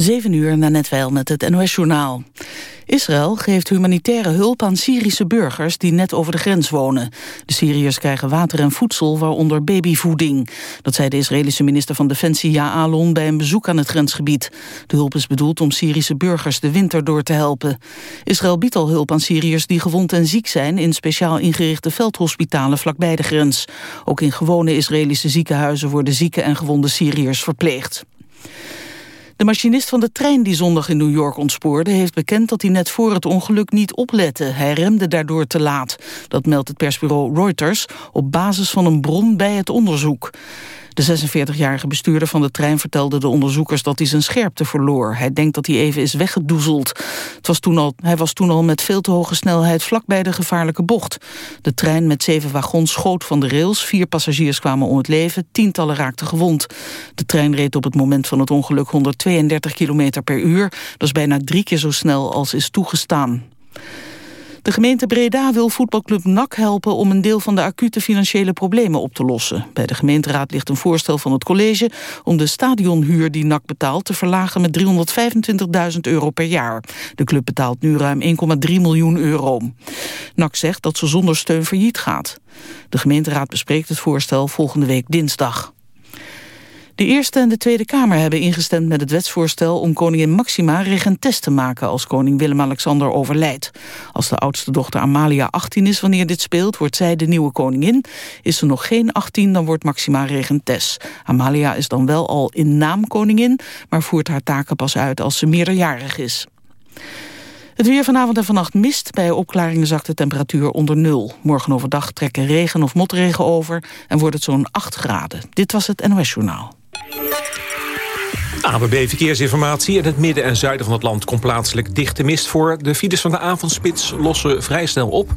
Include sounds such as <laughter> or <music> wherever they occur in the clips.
7 uur na netwijl met het NOS-journaal. Israël geeft humanitaire hulp aan Syrische burgers die net over de grens wonen. De Syriërs krijgen water en voedsel, waaronder babyvoeding. Dat zei de Israëlische minister van Defensie Ya'alon bij een bezoek aan het grensgebied. De hulp is bedoeld om Syrische burgers de winter door te helpen. Israël biedt al hulp aan Syriërs die gewond en ziek zijn... in speciaal ingerichte veldhospitalen vlakbij de grens. Ook in gewone Israëlische ziekenhuizen worden zieke en gewonde Syriërs verpleegd. De machinist van de trein die zondag in New York ontspoorde... heeft bekend dat hij net voor het ongeluk niet oplette. Hij remde daardoor te laat. Dat meldt het persbureau Reuters op basis van een bron bij het onderzoek. De 46-jarige bestuurder van de trein vertelde de onderzoekers dat hij zijn scherpte verloor. Hij denkt dat hij even is weggedoezeld. Het was toen al, hij was toen al met veel te hoge snelheid vlakbij de gevaarlijke bocht. De trein met zeven wagons schoot van de rails. Vier passagiers kwamen om het leven, tientallen raakten gewond. De trein reed op het moment van het ongeluk 132 km per uur. Dat is bijna drie keer zo snel als is toegestaan. De gemeente Breda wil voetbalclub NAC helpen om een deel van de acute financiële problemen op te lossen. Bij de gemeenteraad ligt een voorstel van het college om de stadionhuur die NAC betaalt te verlagen met 325.000 euro per jaar. De club betaalt nu ruim 1,3 miljoen euro. NAC zegt dat ze zonder steun failliet gaat. De gemeenteraad bespreekt het voorstel volgende week dinsdag. De Eerste en de Tweede Kamer hebben ingestemd met het wetsvoorstel om koningin Maxima regentes te maken als koning Willem-Alexander overlijdt. Als de oudste dochter Amalia 18 is wanneer dit speelt, wordt zij de nieuwe koningin. Is ze nog geen 18, dan wordt Maxima regentes. Amalia is dan wel al in naam koningin, maar voert haar taken pas uit als ze meerderjarig is. Het weer vanavond en vannacht mist. Bij opklaringen zakt de temperatuur onder nul. Morgen overdag trekken regen of motregen over en wordt het zo'n 8 graden. Dit was het NOS Journaal. ABB Verkeersinformatie. In het midden en zuiden van het land komt plaatselijk dichte mist voor. De files van de avondspits lossen vrij snel op.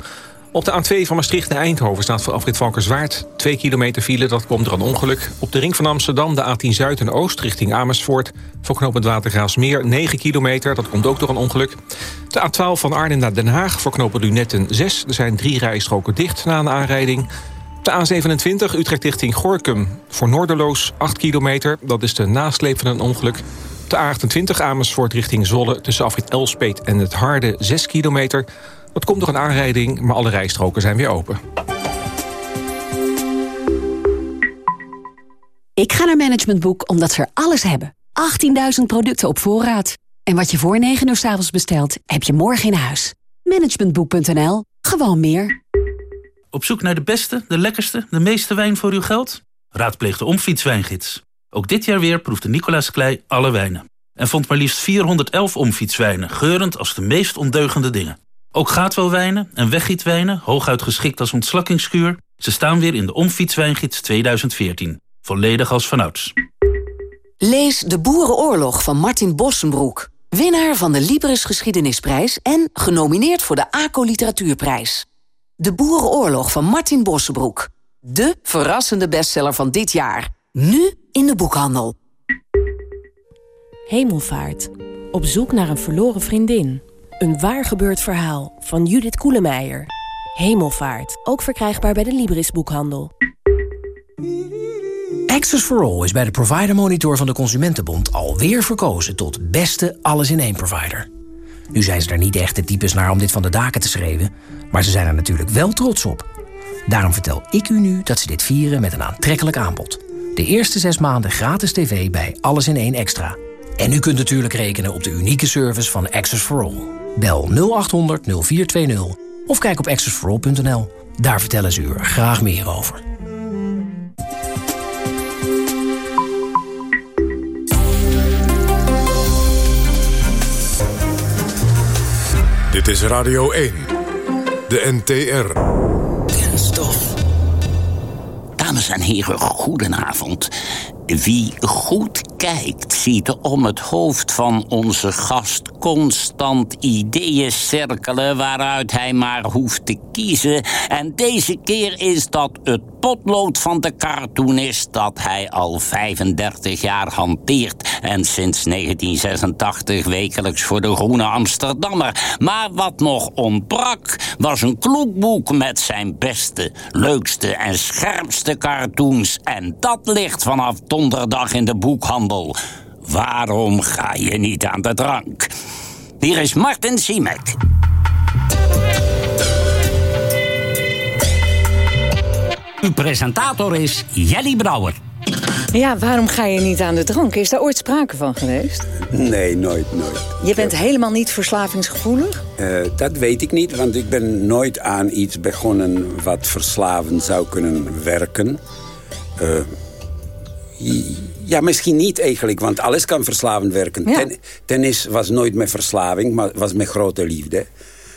Op de A2 van Maastricht naar Eindhoven staat voor afrit Valkerswaard. 2 kilometer file, dat komt door een ongeluk. Op de ring van Amsterdam, de A10 Zuid en Oost richting Amersfoort. Voor knooppunt Watergraafsmeer 9 kilometer, dat komt ook door een ongeluk. De A12 van Arnhem naar Den Haag voor knooppunt Lunetten 6. Er zijn drie rijstroken dicht na een aanrijding. De A27 Utrecht richting Gorkum. Voor Noorderloos 8 kilometer. Dat is de nasleep van een ongeluk. De A28 Amersfoort richting Zolle tussen afrit Elspeet en het Harde 6 kilometer. Dat komt door een aanrijding, maar alle rijstroken zijn weer open. Ik ga naar Management Boek omdat ze er alles hebben. 18.000 producten op voorraad. En wat je voor 9 uur s avonds bestelt, heb je morgen in huis. Managementboek.nl. Gewoon meer. Op zoek naar de beste, de lekkerste, de meeste wijn voor uw geld? Raadpleeg de Omfietswijngids. Ook dit jaar weer proefde Nicolaas Klei alle wijnen. En vond maar liefst 411 omfietswijnen, geurend als de meest ondeugende dingen. Ook gaatwelwijnen en weggietwijnen, hooguit geschikt als ontslakkingskuur... ze staan weer in de Omfietswijngids 2014. Volledig als vanouds. Lees De Boerenoorlog van Martin Bossenbroek. Winnaar van de Libris Geschiedenisprijs... en genomineerd voor de ACO Literatuurprijs. De Boerenoorlog van Martin Bossenbroek. De verrassende bestseller van dit jaar. Nu in de boekhandel. Hemelvaart. Op zoek naar een verloren vriendin. Een waar gebeurd verhaal van Judith Koelemeijer. Hemelvaart. Ook verkrijgbaar bij de Libris boekhandel. Access for All is bij de Provider Monitor van de Consumentenbond alweer verkozen tot beste alles-in-één provider. Nu zijn ze er niet echt de types naar om dit van de daken te schreeuwen, maar ze zijn er natuurlijk wel trots op. Daarom vertel ik u nu dat ze dit vieren met een aantrekkelijk aanbod. De eerste zes maanden gratis tv bij Alles in één Extra. En u kunt natuurlijk rekenen op de unieke service van Access for All. Bel 0800 0420 of kijk op accessforall.nl. Daar vertellen ze u er graag meer over. Dit is Radio 1, de NTR. Kenstof. Dames en heren, goedenavond. Wie goed kijkt, ziet om het hoofd van onze gast constant ideeën cirkelen waaruit hij maar hoeft te kiezen. En deze keer is dat het potlood van de cartoonist dat hij al 35 jaar hanteert en sinds 1986 wekelijks voor de Groene Amsterdammer. Maar wat nog ontbrak was een kloekboek met zijn beste, leukste en scherpste cartoons. En dat ligt vanaf donderdag in de boekhandel. Waarom ga je niet aan de drank? Hier is Martin Siemek. Uw presentator is Jelly Brouwer. Ja, waarom ga je niet aan de drank? Is daar ooit sprake van geweest? Nee, nooit, nooit. Je bent helemaal niet verslavingsgevoelig? Uh, dat weet ik niet, want ik ben nooit aan iets begonnen... wat verslavend zou kunnen werken. Uh, ja, misschien niet eigenlijk, want alles kan verslavend werken. Ten, tennis was nooit met verslaving, maar was met grote liefde.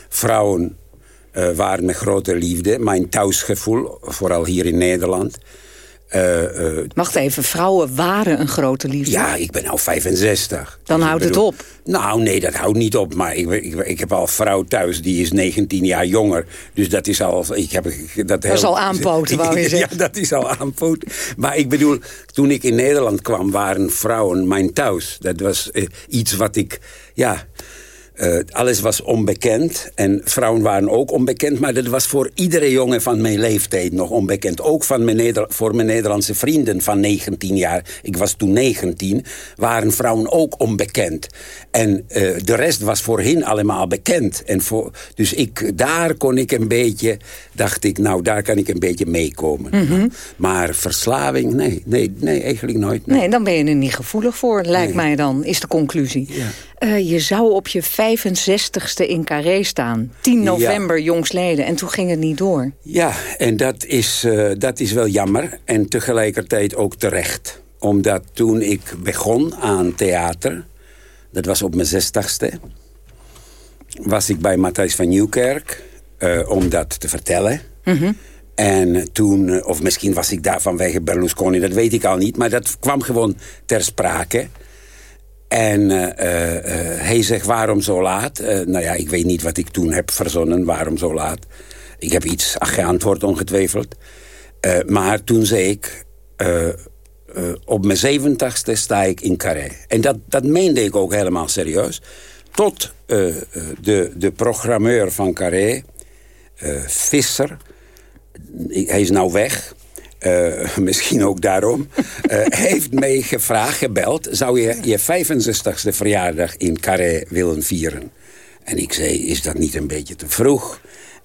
Vrouwen uh, waren met grote liefde. Mijn thuisgevoel, vooral hier in Nederland... Uh, uh, Wacht even, vrouwen waren een grote liefde? Ja, ik ben nou 65. Dan houdt het op? Nou, nee, dat houdt niet op. Maar ik, ik, ik, heb al een vrouw thuis, die is 19 jaar jonger. Dus dat is al... Ik heb, dat, dat is al aanpoten, <laughs> wou je zeggen. Ja, dat is al aanpoten. Maar ik bedoel, toen ik in Nederland kwam, waren vrouwen mijn thuis. Dat was uh, iets wat ik... Ja, uh, alles was onbekend en vrouwen waren ook onbekend... maar dat was voor iedere jongen van mijn leeftijd nog onbekend. Ook van mijn Neder voor mijn Nederlandse vrienden van 19 jaar. Ik was toen 19, waren vrouwen ook onbekend. En uh, de rest was voor hen allemaal bekend. En voor, dus ik, daar kon ik een beetje, dacht ik, nou, daar kan ik een beetje meekomen. Mm -hmm. Maar verslaving, nee, nee, nee eigenlijk nooit. Nee. nee. dan ben je er niet gevoelig voor, lijkt nee. mij dan, is de conclusie. Ja. Uh, je zou op je 65ste in Carré staan. 10 november ja. jongsleden. En toen ging het niet door. Ja, en dat is, uh, dat is wel jammer. En tegelijkertijd ook terecht. Omdat toen ik begon aan theater... dat was op mijn 60ste... was ik bij Matthijs van Nieuwkerk... Uh, om dat te vertellen... Mm -hmm. En toen, of misschien was ik daar vanwege Berlusconi, dat weet ik al niet. Maar dat kwam gewoon ter sprake. En uh, uh, hij zegt, waarom zo laat? nou ja, ik weet niet wat ik toen heb verzonnen, waarom zo laat. Ik heb iets geantwoord, ongetwijfeld. maar toen zei ik, op mijn zeventigste sta ik in Carré. En dat, dat meende ik ook helemaal serieus. Tot de, de programmeur van Carré, Visser, hij is nou weg... Uh, misschien ook daarom, <laughs> uh, heeft mij gevraagd, gebeld... zou je je 65ste verjaardag in Carré willen vieren? En ik zei, is dat niet een beetje te vroeg?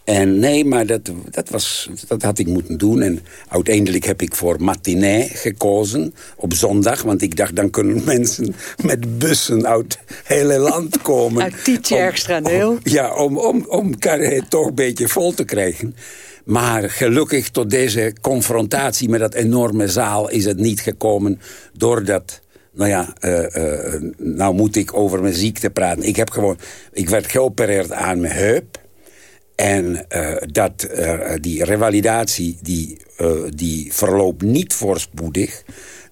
En nee, maar dat, dat, was, dat had ik moeten doen. En uiteindelijk heb ik voor matinee gekozen op zondag. Want ik dacht, dan kunnen mensen met bussen uit het hele land komen. Uit Tietjerkstra deel. Ja, om, om, om Carré toch een beetje vol te krijgen. Maar gelukkig tot deze confrontatie met dat enorme zaal is het niet gekomen... doordat nou ja, uh, uh, nou moet ik over mijn ziekte praten. Ik, heb gewoon, ik werd geopereerd aan mijn heup. En uh, dat, die revalidatie die, die verloopt niet voorspoedig.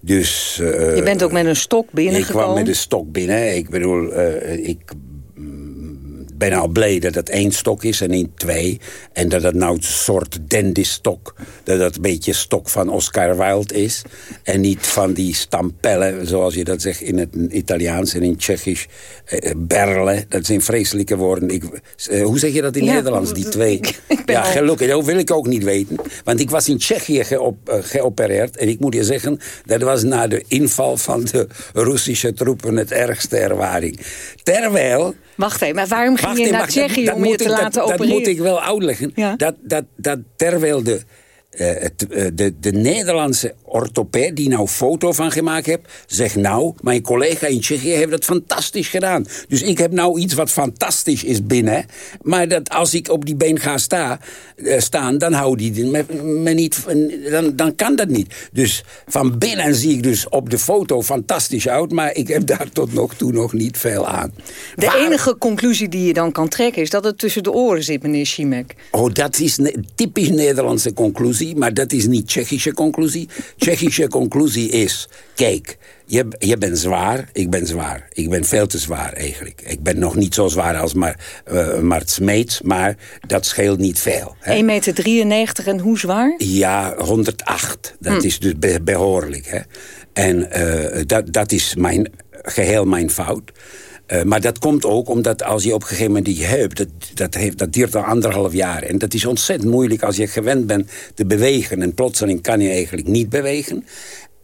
Dus, Je bent ook met een stok binnengekomen? Ik kwam met een stok binnen. Ik bedoel, ik ben al blij dat het één stok is en niet twee. En dat het nou een soort dandy-stok. Dat het een beetje stok van Oscar Wilde is. En niet van die stampellen, zoals je dat zegt in het Italiaans en in Tsjechisch. Eh, berle, dat zijn vreselijke woorden. Ik, eh, hoe zeg je dat in ja, Nederlands, die twee? <laughs> Ja, gelukkig, dat wil ik ook niet weten. Want ik was in Tsjechië geop, uh, geopereerd. En ik moet je zeggen, dat was na de inval van de Russische troepen het ergste ervaring. Terwijl... Wacht even, maar waarom ging je naar Tsjechië om je te ik, laten dat, opereren? Dat moet ik wel uitleggen. Ja. Dat, dat, dat terwijl de, uh, het, uh, de, de Nederlandse orthopeed die nou foto van gemaakt heeft... zegt nou, mijn collega in Tsjechië heeft dat fantastisch gedaan. Dus ik heb nou iets wat fantastisch is binnen. Maar dat als ik op die been ga sta, uh, staan, dan hou die me, me niet... Dan, dan kan dat niet. Dus van binnen zie ik dus op de foto fantastisch uit... maar ik heb daar tot nog toe nog niet veel aan. De Waar... enige conclusie die je dan kan trekken... is dat het tussen de oren zit, meneer Schimek. Oh, dat is een typisch Nederlandse conclusie... maar dat is niet Tsjechische conclusie... Tsjechische conclusie is... kijk, je, je bent zwaar, ik ben zwaar. Ik ben veel te zwaar eigenlijk. Ik ben nog niet zo zwaar als maar, uh, Mart Smeets... maar dat scheelt niet veel. 1,93 meter en hoe zwaar? Ja, 108. Dat hm. is dus be behoorlijk. Hè? En uh, dat, dat is mijn, geheel mijn fout... Uh, maar dat komt ook omdat als je op een gegeven moment die heup... Dat, dat, heeft, dat duurt al anderhalf jaar. En dat is ontzettend moeilijk als je gewend bent te bewegen. En plotseling kan je eigenlijk niet bewegen.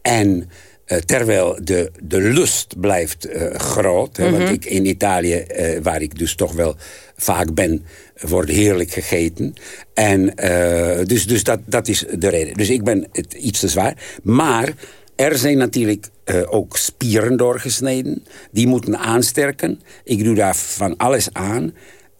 En Eh, terwijl de, de lust blijft uh, groot. hè, Want Mhm. ik in Italië, eh, waar ik dus toch wel vaak ben... wordt heerlijk gegeten. En eh, dus, dus dat, dat is de reden. Dus ik ben het iets te zwaar. Maar er zijn natuurlijk eh, ook spieren doorgesneden. Die moeten aansterken. Ik doe daar van alles aan.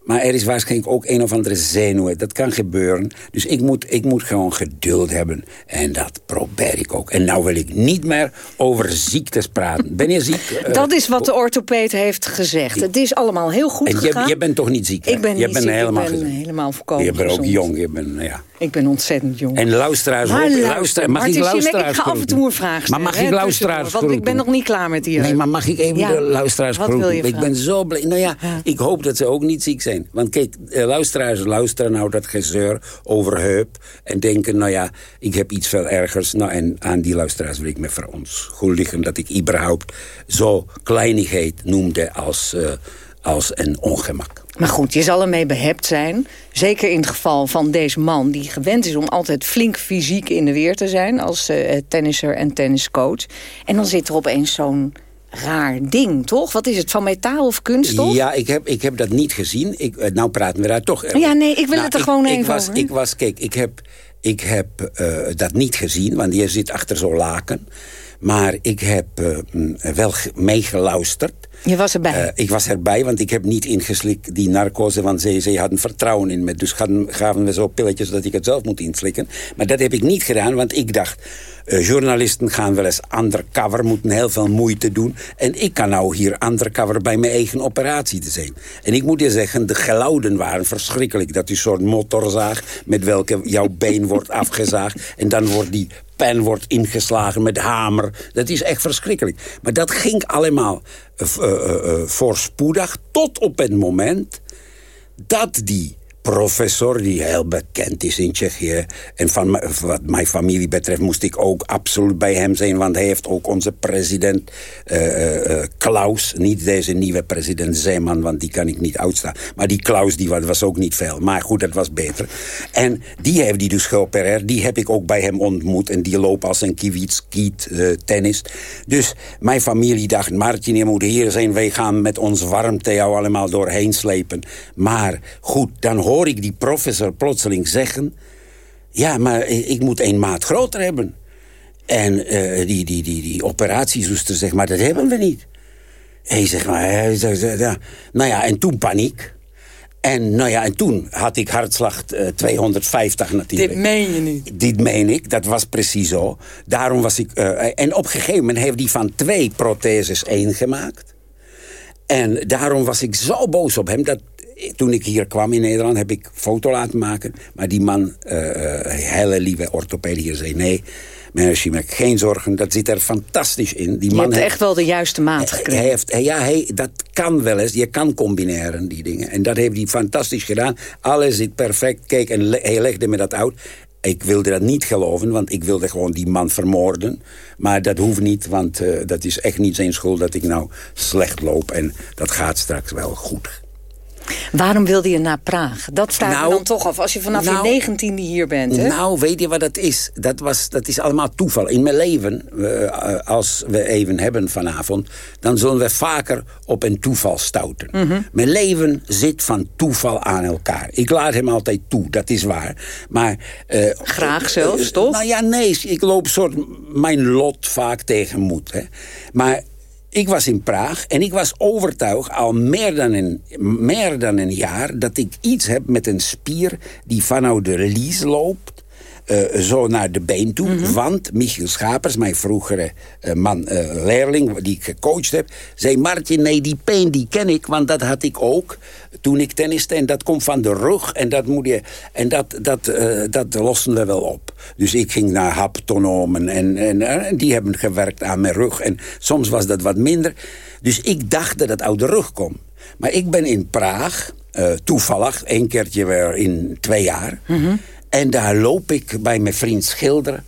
Maar er is waarschijnlijk ook een of andere zenuw. Dat kan gebeuren. Dus ik moet, ik moet gewoon geduld hebben. En dat probeer ik ook. En nou wil ik niet meer over ziektes praten. Ben je ziek? Eh, Dat is wat de orthopeet heeft gezegd. Het is allemaal heel goed en je, gegaan. je bent toch niet ziek? hè? ik ben je niet bent ziek, helemaal ik ben gezond. helemaal volkomen Je bent ook gezond. jong. Je bent, ja. Ik ben ontzettend jong. En luisteraars... Maar mag Martin ik luisteraars ik ga af en toe een vraag stellen. Maar mag ik luisteraars Want ik ben nog niet klaar met die... Nee, maar mag ik even Ja. de luisteraars Wat wil je Ik ben zo blij. Nou ja, ik hoop dat ze ook niet ziek zijn. Want kijk, eh, luisteraars luisteren nou dat gezeur over heup... en denken, nou ja, ik heb iets veel ergers. Nou, en aan die luisteraars wil ik me verontschuldigen... dat ik überhaupt zo kleinigheid noemde als, eh, als een ongemak. Maar goed, je zal ermee behept zijn. Zeker in het geval van deze man die gewend is om altijd flink fysiek in de weer te zijn... als eh, tennisser en tenniscoach. En dan zit er opeens zo'n raar ding, toch? Wat is het, van metaal of kunststof? Ja, ik heb, ik heb dat niet gezien. Ik, eh, nou praten we daar toch over. Ja, nee, ik wil Nou, het er gewoon ik even was, over. Ik was, kijk, ik heb, ik heb eh, dat niet gezien, want je zit achter zo'n laken. Maar ik heb eh, mm, wel ge- meegeluisterd. Je was erbij. Eh, ik was erbij, want ik heb niet ingeslikt die narcose... want ze, ze hadden vertrouwen in me. Dus gaven, we zo pilletjes dat ik het zelf moet inslikken. Maar dat heb ik niet gedaan, want ik dacht... eh, journalisten gaan wel eens undercover, moeten heel veel moeite doen. En ik kan nou hier undercover bij mijn eigen operatie te zijn. En ik moet je zeggen, de geluiden waren verschrikkelijk. Dat is een soort motorzaag met welke jouw been wordt afgezaagd. En dan wordt die pen wordt ingeslagen met hamer. Dat is echt verschrikkelijk. Maar dat ging allemaal eh, eh, voorspoedig tot op het moment dat die professor die heel bekend is in Tsjechië... en van wat mijn familie betreft moest ik ook absoluut bij hem zijn... want hij heeft ook onze president eh, eh, eh, Klaus... niet deze nieuwe president Zeeman, want die kan ik niet uitstaan... maar die Klaus die wa- was ook niet veel. Maar goed, dat was beter. En die heeft die dus geopereerd. Die heb ik ook bij hem ontmoet. En die loopt als een kiewit, skiet, eh, tennis. Dus mijn familie dacht... Martin, je moet hier zijn. Wij gaan met ons warmte jou allemaal doorheen slepen. Maar goed, dan hoor ik die professor plotseling zeggen... ja, maar eh, ik moet een maat groter hebben. En eh, die, die, die, die operatiezuster zegt, maar dat hebben we niet. Hij zegt, maar, hij zegt, ja. nou ja, en toen paniek. En, nou ja, en toen had ik hartslag eh, 250 natuurlijk. Dit meen je niet. Dit meen ik, dat was precies zo. Daarom was ik... eh, en op een gegeven moment heeft hij van twee protheses één gemaakt. En daarom was ik zo boos op hem... dat toen ik hier kwam in Nederland heb ik foto laten maken. Maar die man, eh, eh, hele lieve orthopedie hier, zei... nee, meneer Schimek, geen zorgen, dat zit er fantastisch in. Die Je man hebt heeft- echt wel de juiste maat gekregen. hij heeft, ja, hij, dat kan wel eens. Je kan combineren, die dingen. En dat heeft hij fantastisch gedaan. Alles zit perfect. Kijk, en le- hij legde me dat uit. Ik wilde dat niet geloven, want ik wilde gewoon die man vermoorden. Maar dat hoeft niet, want eh, dat is echt niet zijn schuld dat ik nou slecht loop. En dat gaat straks wel goed. Waarom wilde je naar Praag? Dat vraag Nou, dan toch af. Als je vanaf nou, je negentiende hier bent. Hè? Nou, weet je wat dat is? Dat, was, dat is allemaal toeval. In mijn leven, eh, als we even hebben vanavond... dan zullen we vaker op een toeval stouten. Mhm. Mijn leven zit van toeval aan elkaar. Ik laat hem altijd toe, dat is waar. Maar... eh, Graag zelfs, eh, toch? Nou ja, nee, ik loop soort mijn lot vaak tegenmoet. Hè. Maar ik was in Praag en ik was overtuigd al meer dan, een, meer dan een jaar... dat ik iets heb met een spier die vanuit de lies loopt... eh, zo naar de been toe. Mhm. Want Michiel Schapers, mijn vroegere eh, man, eh, leerling... die ik gecoacht heb, zei... Martin, nee, die pijn die ken ik, want dat had ik ook... toen ik tenniste en dat komt van de rug... en dat, moet je, en dat, dat, eh, dat lossen we wel op. Dus ik ging naar haptonomen en, en, en die hebben gewerkt aan mijn rug. En soms was dat wat minder. Dus ik dacht dat het uit de rug komt. Maar ik ben in Praag, eh, toevallig, één keertje weer in twee jaar... En daar loop ik bij mijn vriend Schilder.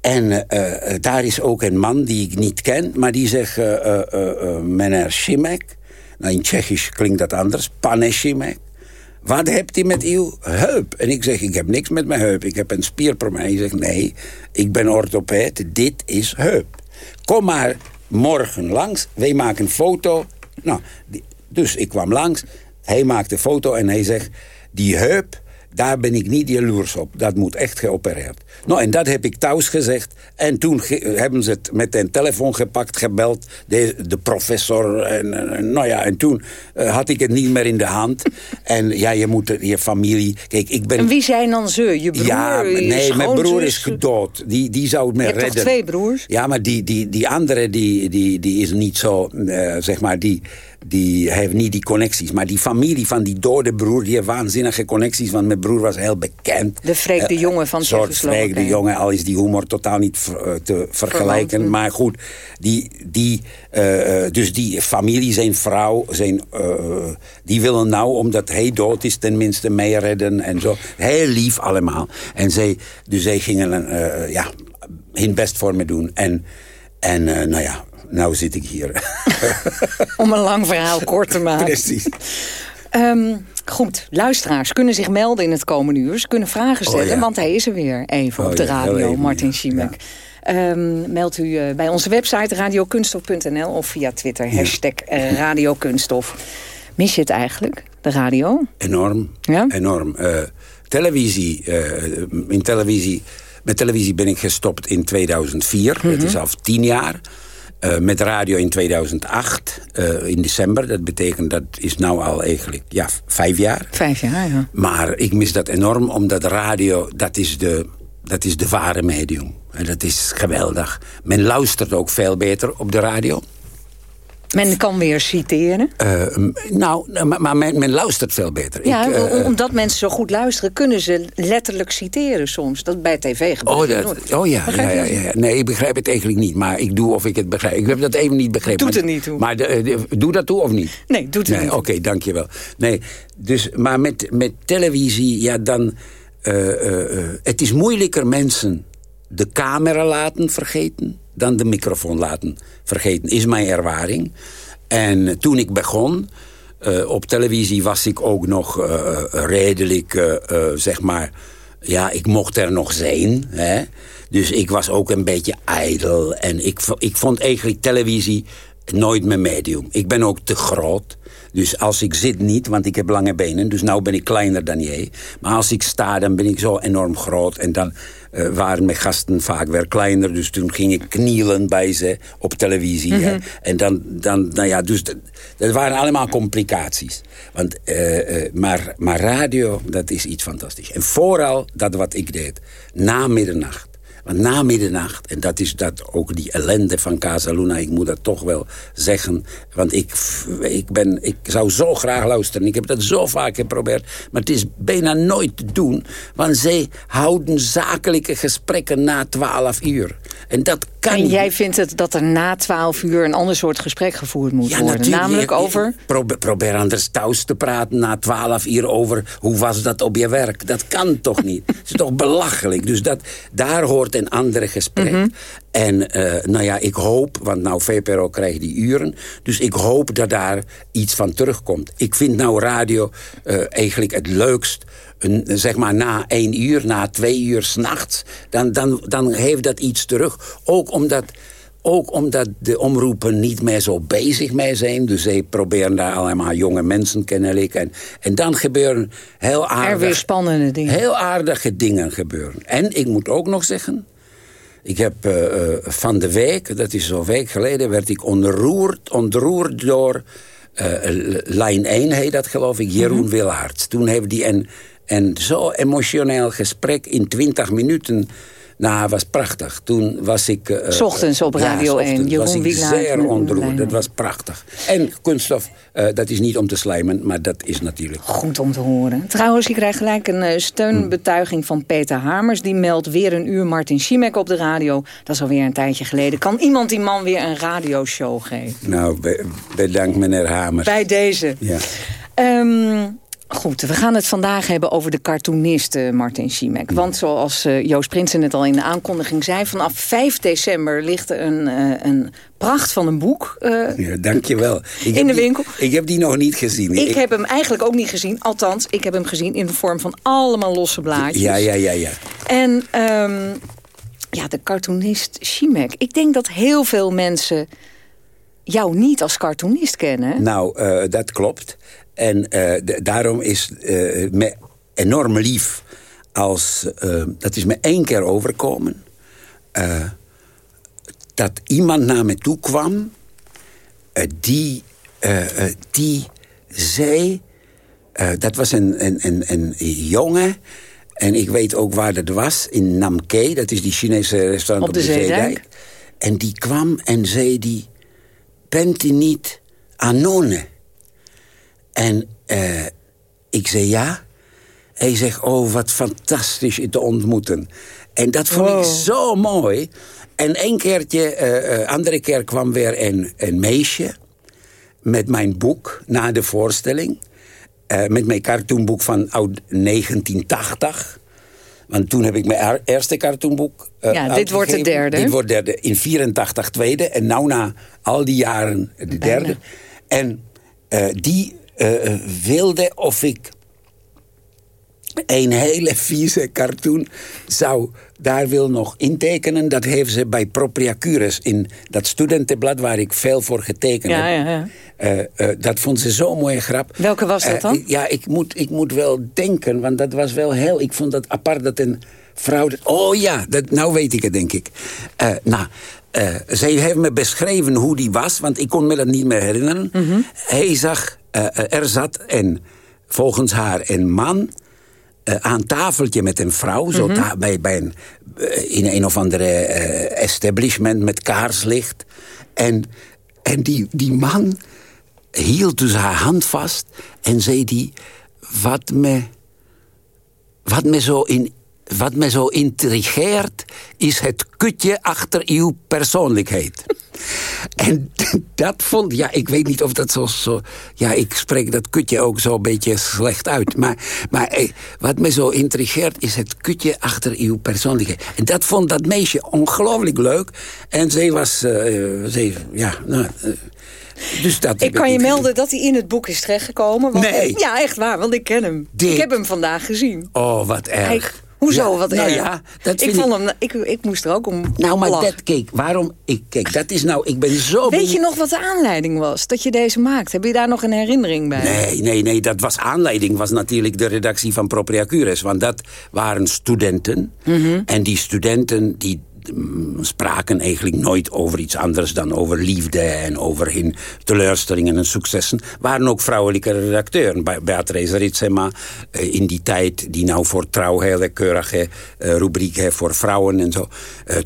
En eh, eh, daar is ook een man die ik niet ken, maar die zegt, eh, eh, eh, eh, meneer Schimek. Nou, in Tsjechisch klinkt dat anders, pane Schimek. Wat hebt u met uw heup? En ik zeg, ik heb niks met mijn heup, ik heb een spierprobleem. Hij zegt, nee, ik ben orthopeed, dit is heup. kom maar morgen langs, wij maken een foto. Nou, dus ik kwam langs, hij maakte een foto en hij zegt... die heup, daar ben ik niet jaloers op. Dat moet echt geopereerd. Nou, en dat heb ik thuis gezegd. En toen hebben ze het met een telefoon gepakt, gebeld. De, de professor. En, en, nou ja, en toen eh, had ik het niet meer in de hand. <laughs> en ja, je moet je familie... Kijk, ik ben... En wie zijn dan ze? Je broer, ja, je nee, mijn broer is gedood. Die, die zou het me Je hebt redden. toch twee broers? Ja, maar die, die, die andere die, die, die is niet zo, eh, zeg maar, die, die heeft niet die connecties. Maar die familie van die dode broer, die heeft waanzinnige connecties. Want mijn broer was heel bekend. De Freek de Eh, Jonge van Een soort. Freek de Jonge, al is die humor totaal niet eh, te vergelijken. Maar goed, die, die, eh, eh, dus die familie, zijn vrouw, zijn, eh, die willen nou, omdat hij dood is, tenminste mee redden en zo. Heel lief allemaal. En zij, dus zij gingen eh, ja, hun best voor me doen. En, en eh, nou ja, nou zit ik hier. <laughs> Om een lang verhaal kort te maken. Precies. Ehm, goed, luisteraars kunnen zich melden in het komende uur. Ze kunnen vragen Oh, stellen, ja. want hij is er weer even Oh, op de ja, radio, even, Martin ja. Schiemek. Ehm, meld u eh, bij onze website radiokunstof.nl of via Twitter, hashtag eh, radiokunstof. Mis je het eigenlijk, de radio? Enorm. Ja? Enorm. Eh, televisie, in televisie, met televisie ben ik gestopt in 2004. Dat is al tien jaar. Eh, met radio in 2008, eh, in december. Dat betekent, dat is nou al eigenlijk ja, vijf jaar. Vijf jaar, ja. Maar ik mis dat enorm, omdat radio, dat is de, dat is de ware medium. En dat is geweldig. Men luistert ook veel beter op de radio. Men kan weer citeren. Eh, nou, maar, maar men, men luistert veel beter. Ja, Ik, eh, omdat mensen zo goed luisteren, kunnen ze letterlijk citeren soms. Dat bij tv gebeurt Oh, dat dat, nooit. oh ja, ja, ja. Nee, ik begrijp het eigenlijk niet. Maar ik doe of ik het begrijp. Ik heb dat even niet begrepen. Doet maar, er niet toe. Maar de, eh, de- doe dat toe of niet? Nee, doet nee, niet Oké, dankjewel. Nee, dus, maar met, met televisie, ja, dan... eh, eh, eh, het is moeilijker mensen de camera laten vergeten... dan de microfoon laten vergeten, is mijn ervaring. En toen ik begon... eh, op televisie was ik ook nog eh, redelijk, eh, eh, zeg maar... Ja, ik mocht er nog zijn. Hè? Dus ik was ook een beetje ijdel. En ik, ik vond eigenlijk televisie nooit mijn medium. Ik ben ook te groot. Dus als ik zit niet, want ik heb lange benen. Dus nou ben ik kleiner dan jij. Maar als ik sta, dan ben ik zo enorm groot. En dan eh, waren mijn gasten vaak weer kleiner. Dus toen ging ik knielen bij ze op televisie. hè. En dan, dan, nou ja, dus dat, dat waren allemaal complicaties. Want, eh, eh, maar, maar radio, dat is iets fantastisch. En vooral dat wat ik deed, na middernacht. Want na middernacht, en dat is dat ook die ellende van Casaluna... ik moet dat toch wel zeggen, want ik, ik, ben, ik zou zo graag luisteren. Ik heb dat zo vaak geprobeerd, maar het is bijna nooit te doen. Want zij houden zakelijke gesprekken na twaalf uur. En dat kan En niet. jij vindt het dat er na twaalf uur een ander soort gesprek gevoerd moet Ja, worden. Namelijk Je- je- over... Probeer, probeer anders thuis te praten na twaalf uur over... hoe was dat op je werk? Dat kan toch niet? <laughs> Het is toch belachelijk? Dus dat, daar hoort een andere gesprek. Mhm. En eh, nou ja, ik hoop... want nou VPRO krijgt die uren... dus ik hoop dat daar iets van terugkomt. Ik vind nou radio eh, eigenlijk het leukst... Een, zeg maar na één uur, na twee uur s'nachts... Dan, dan, dan heeft dat iets terug. Ook omdat... Ook omdat de omroepen niet meer zo bezig mee zijn. Dus zij proberen daar allemaal jonge mensen kennelijk. En, en dan gebeuren heel Er weer aardige, spannende dingen. heel aardige dingen gebeuren. En ik moet ook nog zeggen... Ik heb eh, eh, van de week, dat is zo'n week geleden... werd ik ontroerd, ontroerd door eh, lijn 1, heet dat geloof ik, Jeroen. Willaerts. Toen heeft hij een, een zo emotioneel gesprek in 20 minuten... Nou, was prachtig. Toen was ik... S ochtends op Radio s 1, ochtends Jeroen was ik zeer ontroerd. Dat 1. was prachtig. En kunststof, eh, dat is niet om te slijmen, maar dat is natuurlijk... Goed om te horen. Trouwens, ik krijg gelijk een eh, steunbetuiging van Peter Hamers. Die meldt weer een uur Martin Schimek op de radio. Dat is alweer een tijdje geleden. Kan iemand die man weer een radioshow geven? Nou, be- bedankt meneer Hamers. Bij deze. Ja. Ehm, goed, we gaan het vandaag hebben over de cartoonist eh, Martin Schimek. Want zoals eh, Joost Prinsen het al in de aankondiging zei... vanaf 5 december ligt er een, eh, een pracht van een boek. Ja, dankjewel. Ik In de die- winkel. ik heb die nog niet gezien. ik heb hem eigenlijk ook niet gezien. Althans, ik heb hem gezien in de vorm van allemaal losse blaadjes. Ja, ja, ja, ja. En ehm, ja, de cartoonist Chimek. Ik denk dat heel veel mensen jou niet als cartoonist kennen. Nou, uh, dat klopt. En uh, daarom is uh, me enorm lief als... dat is me één keer overkomen... dat iemand naar me toe kwam... die, die zei... dat was een, een, een, een jongen... En ik weet ook waar dat was, in Namke. Dat is die Chinese restaurant op, de, Zeedijk. En die kwam en zei die... Bent u niet Anone? En uh, ik zei ja. Hij zegt, oh, wat fantastisch je te ontmoeten. En dat vond ik zo mooi. En een keertje, uh, andere keer kwam weer een, een meisje... met mijn boek na de voorstelling... Uh, met mijn cartoonboek van oud 1980. Want toen heb ik mijn eerste cartoonboek uh, Ja, dit wordt de derde. Dit wordt derde. In 84 tweede. En nou na al die jaren de derde. En uh, die wilde of ik een hele vieze cartoon zou daar wil nog intekenen. Dat heeft ze bij Propria Cures in dat studentenblad waar ik veel voor getekend ja, heb. Ja, ja. Uh, uh, dat vond ze zo'n mooie grap. Welke was dat dan? Uh, ja, ik moet, ik moet wel denken, want dat was wel heel... Ik vond dat apart dat een vrouw... Oh ja, dat, nou weet ik het, denk ik. nou, zij heeft me beschreven hoe die was, want ik kon me dat niet meer herinneren. Mm -hmm. Hij zag, er zat een, volgens haar een man uh, aan tafeltje met een vrouw. zo mm -hmm. bij, bij een, uh, in een of andere uh, establishment met kaarslicht. En, en die, die man hield dus haar hand vast en zei die... Wat me, wat me zo in wat me zo intrigeert, is het kutje achter uw persoonlijkheid. En <laughs> dat vond, ja, ik weet niet of dat zo, zo... Ja, ik spreek dat kutje ook zo een beetje slecht uit. Maar, maar eh, wat me zo intrigeert, is het kutje achter uw persoonlijkheid. En dat vond dat meisje ongelooflijk leuk. En zij was, uh, zij, ja, nou... Uh, dus dat ik kan je melden dat hij in het boek is terechtgekomen. Want nee. Ja, echt waar, want ik ken hem. Dit. Ik heb hem vandaag gezien. Oh, wat erg. Hij, Hoezo? Ja, wat nou ja, dat ik, vond hem, ik, ik moest er ook om Nou, maar dat, kijk, waarom... Ik, kijk, dat is nou... Ik ben zo... Weet je nog wat de aanleiding was dat je deze maakt? Heb je daar nog een herinnering bij? Nee, nee, nee. Dat was aanleiding was natuurlijk de redactie van Propria Cures. Want dat waren studenten. Mm -hmm. En die studenten die spraken eigenlijk nooit over iets anders dan over liefde en over hun teleurstellingen en successen. Waren ook vrouwelijke redacteuren. Beatrice Ritsema uh, in die tijd, die nou voor trouw hele keurige uh, rubriek heeft voor vrouwen en zo.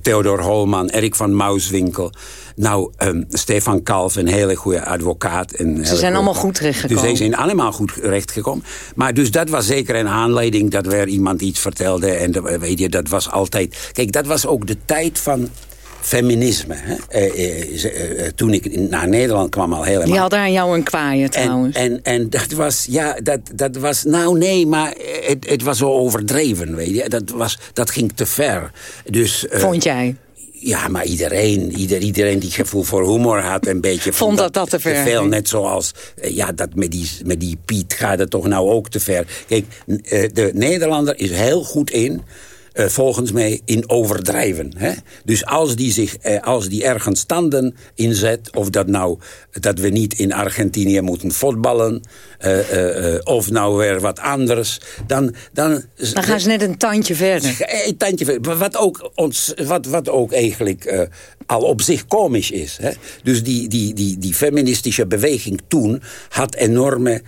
Theodor Holman, Erik van Mauswinkel. Nou, um, Stefan Kalf, een hele goede advocaat. En Ze zijn allemaal goed terechtgekomen. Dus ze zijn allemaal goed terechtgekomen. Maar dus dat was zeker een aanleiding dat weer iemand iets vertelde. En de, weet je, dat was altijd... Kijk, dat was ook de tijd van feminisme. Hè? Eh, eh, eh, toen ik naar Nederland kwam al helemaal. Die hadden aan jou een kwaaien trouwens. En, en, en, dat was, ja, dat, dat was, nou nee, maar het, het was zo overdreven, weet je. Dat, was, dat ging te ver. Dus, Vond jij? Ja, maar iedereen, ieder, iedereen die gevoel voor humor had... een beetje vond dat, dat te ver. Te veel, net zoals, ja, dat met die, met die Piet gaat het toch nou ook te ver. Kijk, de Nederlander is heel goed in... Uh, volgens mij in overdrijven. Hè? Dus als die, zich, uh, als die ergens standen inzet... of dat nou dat we niet in Argentinië moeten voetballen... Uh, of nou weer wat anders, dan... Dan, dan gaan ze net een tandje verder. Een tandje verder, wat ook, ons, wat, wat ook eigenlijk al op zich komisch is. Hè? Dus die, die, die, die feministische beweging toen had enorme...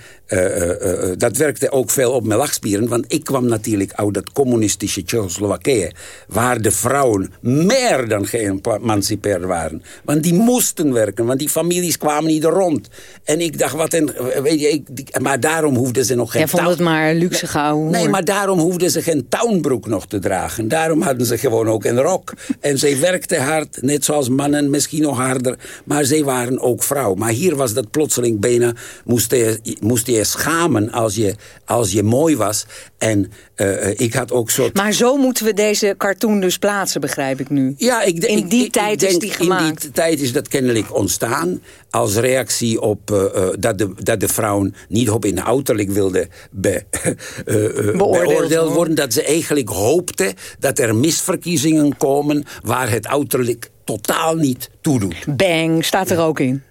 dat werkte ook veel op mijn lachspieren, want ik kwam natuurlijk uit dat communistische Tsjechoslowakije... waar de vrouwen meer dan geëmancipeerd waren. Want die moesten werken, want die families kwamen niet rond. En ik dacht, wat een... Weet je, ik, maar daarom hoefden ze nog geen... Jij vond het maar luxe gauw. Nee, maar daarom hoefden ze geen townbroek nog te dragen. Daarom hadden ze gewoon ook een rok. En zij werkten hard, net zoals mannen, misschien nog harder. Maar zij waren ook vrouw. Maar hier was dat plotseling bijna... moest je, moest je schamen als je, als je mooi was. En uh, ik had ook soort... Maar zo moeten we deze cartoon dus plaatsen, begrijp ik nu. Ja, ik, in die ik, tijd ik is die gemaakt. In die tijd is dat kennelijk ontstaan als reactie op uh, uh, dat, de, dat de vrouwen niet op in uiterlijk wilden be, uh, <laughs> beoordeeld, beoordeeld worden. Dat ze eigenlijk hoopten dat er misverkiezingen komen waar het uiterlijk totaal niet toedoet. Bang, staat er ook in.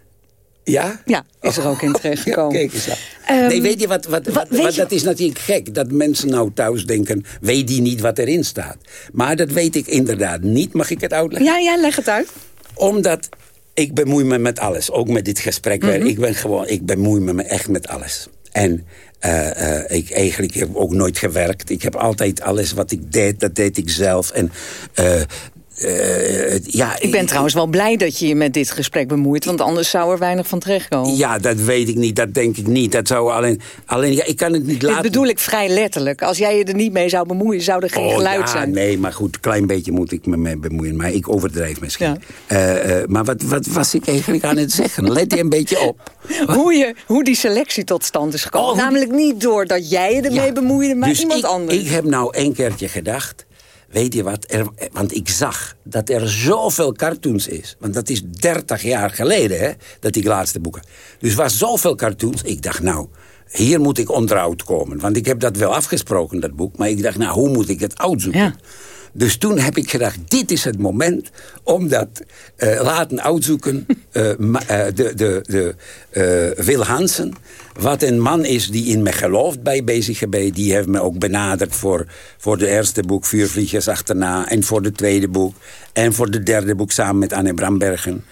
Ja? Ja, is er ook in terechtgekomen. Ja, kijk eens um, nee, weet je wat, wat, wat, wat dat is natuurlijk gek. Dat mensen nou thuis denken, weet die niet wat erin staat. Maar dat weet ik inderdaad niet. Mag ik het uitleggen? Ja, ja leg het uit. Omdat ik bemoei me met alles. Ook met dit gesprek. Mm -hmm. Ik ben gewoon, ik bemoei me echt met alles. En uh, uh, ik eigenlijk heb ook nooit gewerkt. Ik heb altijd alles wat ik deed, dat deed ik zelf. En uh, uh, ja, ik ben trouwens wel blij dat je je met dit gesprek bemoeit... want anders zou er weinig van terechtkomen. Ja, dat weet ik niet, dat denk ik niet. Dat zou alleen, alleen ja, ik kan het niet laten... Dit bedoel ik vrij letterlijk. Als jij je er niet mee zou bemoeien, zou er geen oh, geluid ja, zijn. Nee, maar goed, een klein beetje moet ik me mee bemoeien. Maar ik overdrijf misschien. Ja. Uh, uh, maar wat, wat was ik eigenlijk aan het zeggen? Let je een beetje op. <laughs> hoe, je, hoe die selectie tot stand is gekomen. Oh, Namelijk niet doordat jij je ermee bemoeide, maar dus iemand ik, anders. Ik heb nou een keertje gedacht... Weet je wat? Er, want ik zag dat er zoveel cartoons is. Want dat is 30 jaar geleden, hè, dat ik laatste boeken. Dus was zoveel cartoons. Ik dacht, nou, hier moet ik onderuit komen. Want ik heb dat wel afgesproken, dat boek. Maar ik dacht, nou, hoe moet ik het uitzoeken? Ja. Dus toen heb ik gedacht, dit is het moment om dat uh, laten uitzoeken. <laughs> Uh, uh, de, de, de, Wil Hansen, wat een man is die in me gelooft bij BCGB. Die heeft me ook benaderd voor, voor de eerste boek, Vuurvliegers achterna. En voor de tweede boek. En voor de derde boek samen met Anne Brambergen.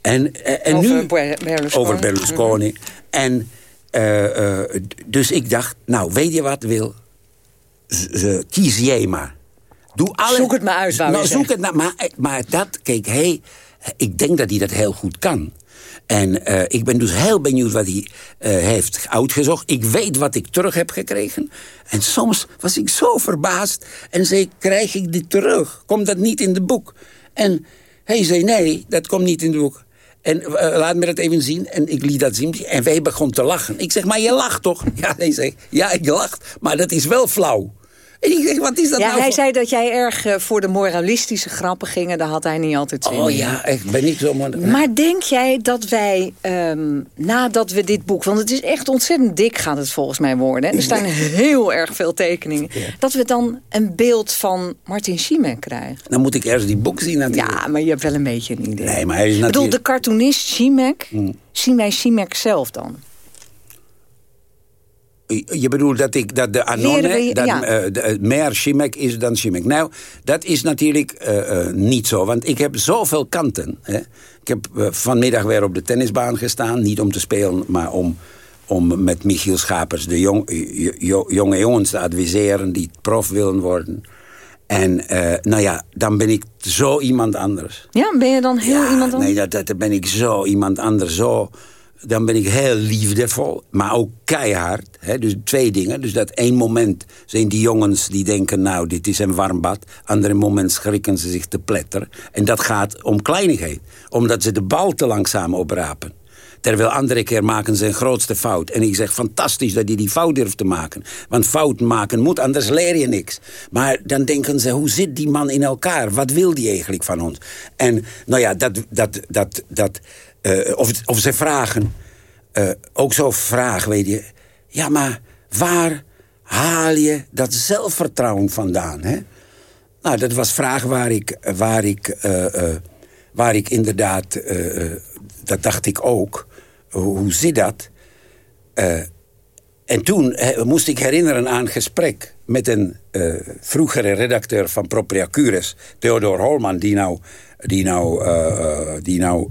En, en over nu, Berlusconi. Over Berlusconi. Mm -hmm. En dus ik dacht, nou weet je wat Wil? Z kies jij maar. Doe alle, zoek het maar uit, nou, zoek het, nou, maar, maar dat, kijk, hey, ik denk dat hij dat heel goed kan. En uh, ik ben dus heel benieuwd wat hij uh, heeft uitgezocht. Ik weet wat ik terug heb gekregen. En soms was ik zo verbaasd. En zei, krijg ik dit terug? Komt dat niet in de boek? En hij zei, nee, dat komt niet in het boek. En uh, laat me dat even zien. En ik liet dat zien. En wij begonnen te lachen. Ik zeg, maar je lacht toch? <laughs> Ja, hij zei, ja, ik lach. Maar dat is wel flauw. En ik zeg, wat is dat ja, nou hij voor... zei dat jij erg uh, voor de moralistische grappen ging... en daar had hij niet altijd zin in. Oh ja, echt, ben ik zo... Maar, maar denk jij dat wij, um, nadat we dit boek... want het is echt ontzettend dik gaat het volgens mij worden... en er staan heel erg veel tekeningen... Ja. dat we dan een beeld van Martin Schimek krijgen. Dan moet ik eerst die boek zien natuurlijk. Ja, maar je hebt wel een beetje een idee. Nee, maar hij is natuurlijk... Ik bedoel, de cartoonist Schimek... Hmm. zien wij Schimek zelf dan? Je bedoelt dat, ik, dat de dat, ja. uh, de, meer Schimek is dan Schimek. Nou, dat is natuurlijk uh, uh, niet zo. Want ik heb zoveel kanten. Hè. Ik heb vanmiddag weer op de tennisbaan gestaan. Niet om te spelen, maar om, om met Michiel Schapers... de jong, jo, jonge jongens te adviseren die prof willen worden. En nou ja, dan ben ik zo iemand anders. Ja, ben je dan heel ja, iemand anders? Nee, dat, dat ben ik zo iemand anders. Zo dan ben ik heel liefdevol, maar ook keihard. Hè? Dus twee dingen. Dus dat één moment zijn die jongens die denken... nou, dit is een warm bad. Andere moment schrikken ze zich te pletter. En dat gaat om kleinigheid. Omdat ze de bal te langzaam oprapen. Terwijl andere keer maken ze een grootste fout. En ik zeg, fantastisch dat je die fout durft te maken. Want fout maken moet, anders leer je niks. Maar dan denken ze, hoe zit die man in elkaar? Wat wil die eigenlijk van ons? En nou ja, dat... dat, dat, dat uh, of, of ze vragen, uh, ook zo'n vraag, weet je... ja, maar waar haal je dat zelfvertrouwen vandaan, hè? Nou, dat was vraag waar ik, waar ik, uh, waar ik inderdaad... dat dacht ik ook, hoe, hoe zit dat? en toen moest ik herinneren aan een gesprek met een vroegere redacteur van Propria Cures... Theodor Holman, die nou die nou, uh, die nou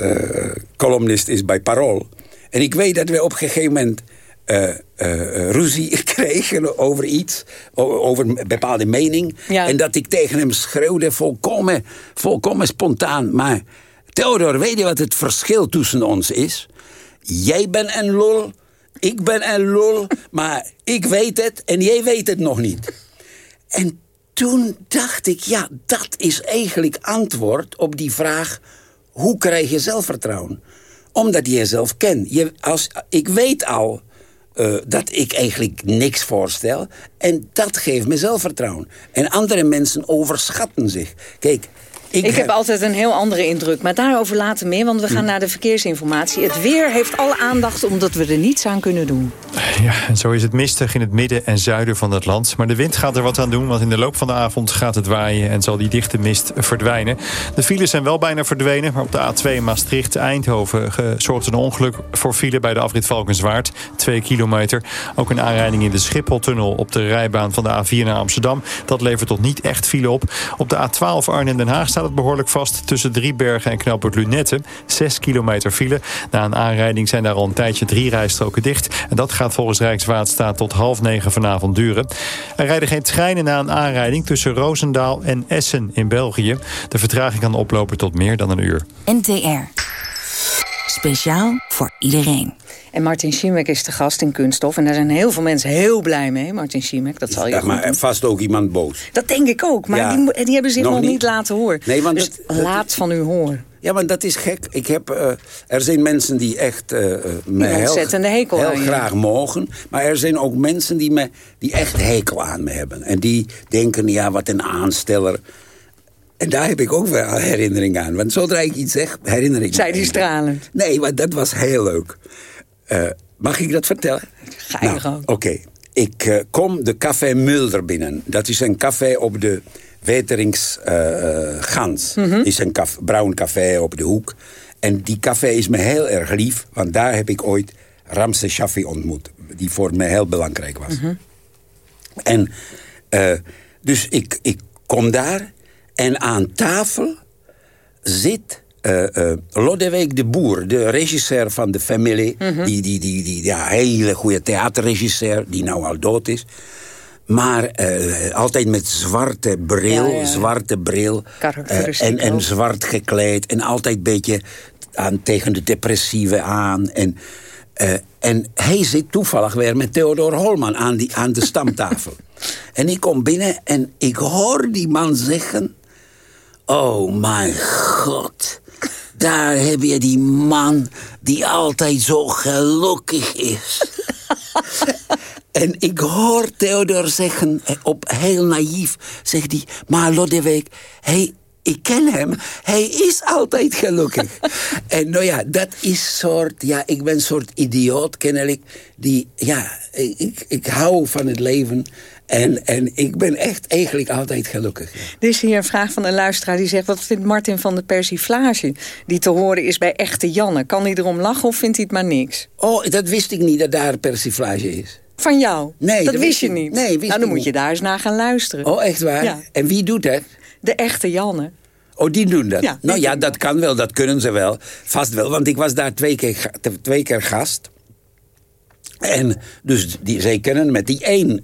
uh, <laughs> columnist is bij Parool. En ik weet dat we op een gegeven moment uh, ruzie <laughs> kregen over iets, over een bepaalde mening. Ja. En dat ik tegen hem schreeuwde, volkomen, volkomen spontaan. Maar Theodor, weet je wat het verschil tussen ons is? Jij bent een lul, ik ben een lul, <laughs> maar ik weet het en jij weet het nog niet. En toen dacht ik, ja, dat is eigenlijk antwoord op die vraag... hoe krijg je zelfvertrouwen? Omdat je jezelf kent. Je, als, ik weet al eh, dat ik eigenlijk niks voorstel. En dat geeft me zelfvertrouwen. En andere mensen overschatten zich. Kijk, ik, heb... altijd een heel andere indruk. Maar daarover later meer, want we gaan hm. naar de verkeersinformatie. Het weer heeft alle aandacht omdat we er niets aan kunnen doen. Ja, en zo is het mistig in het midden en zuiden van het land. Maar de wind gaat er wat aan doen, want in de loop van de avond gaat het waaien... en zal die dichte mist verdwijnen. De files zijn wel bijna verdwenen, maar op de A2 Maastricht-Eindhoven... zorgt een ongeluk voor file bij de afrit Valkenswaard, 2 kilometer. Ook een aanrijding in de Schipholtunnel op de rijbaan van de A4 naar Amsterdam. Dat levert tot niet echt file op. Op de A12 Arnhem-Den Haag staat het behoorlijk vast tussen Driebergen en Knoopert Lunette. 6 kilometer file. Na een aanrijding zijn daar al een tijdje drie rijstroken dicht. En dat gaat volgens Rijkswaterstaat tot half negen vanavond duren. Er rijden geen treinen na een aanrijding tussen Roosendaal en Essen in België. De vertraging kan oplopen tot meer dan een uur. NTR. Speciaal voor iedereen. En Martin Schimek is de gast in Kunststof. En daar zijn heel veel mensen heel blij mee, Martin Schimek. Dat zal je ja, maar vast ook iemand boos. Dat denk ik ook, maar die, die, hebben zich nog, niet. laten horen. Nee, want dus laat van u horen. Ja, maar dat is gek. Ik heb, uh, er zijn mensen die echt uh, me heel, hekel heel graag mogen. Maar er zijn ook mensen die, me, die echt hekel aan me hebben. En die denken, ja, wat een aansteller. En daar heb ik ook wel herinnering aan. Want zodra ik iets zeg, herinner ik Zij die stralend? Nee, maar dat was heel leuk. Uh, mag ik dat vertellen? Ga je nou, Oké. Ik uh, kom de Café Mulder binnen. Dat is een café op de Weteringsgans. Uh, mm -hmm. is een kaf, bruin café op de hoek. En die café is me heel erg lief. Want daar heb ik ooit Ramses Shaffi ontmoet. Die voor me heel belangrijk was. Mm -hmm. En dus ik, ik kom daar. En aan tafel zit uh, uh, Lodewijk de Boer, de regisseur van de familie... Mm -hmm. die, die, die, die ja, hele goede theaterregisseur, die nou al dood is... Maar uh, altijd met zwarte bril, ja, ja. zwarte bril. en, en zwart gekleed. En altijd een beetje aan, tegen de depressieve aan. En, en hij zit toevallig weer met Theodor Holman aan, die, aan de stamtafel. <laughs> en ik kom binnen en ik hoor die man zeggen... Oh mijn god, daar heb je die man die altijd zo gelukkig is. <laughs> en ik hoor Theodor zeggen, eh, op heel naïef, zegt hij... Maar Lodewijk, hij, ik ken hem, hij is altijd gelukkig. <laughs> en nou ja, dat is soort, ja, ik ben een soort idioot kennelijk... die, ja, ik, ik hou van het leven... En, en ik ben echt eigenlijk altijd gelukkig. Er is hier een vraag van een luisteraar die zegt... wat vindt Martin van de persiflage die te horen is bij echte Janne? Kan hij erom lachen of vindt hij het maar niks? Oh, dat wist ik niet dat daar persiflage is. Van jou? Nee, dat, wist je niet. Nee, wist nou, dan moet je daar eens naar gaan luisteren. Oh, echt waar? Ja. En wie doet dat? De echte Janne. Oh, die doen dat? Ja, nou ja, dat kan wel, dat kunnen ze wel. Vast wel, want ik was daar twee keer, twee keer gast. En dus die, zij kennen met die één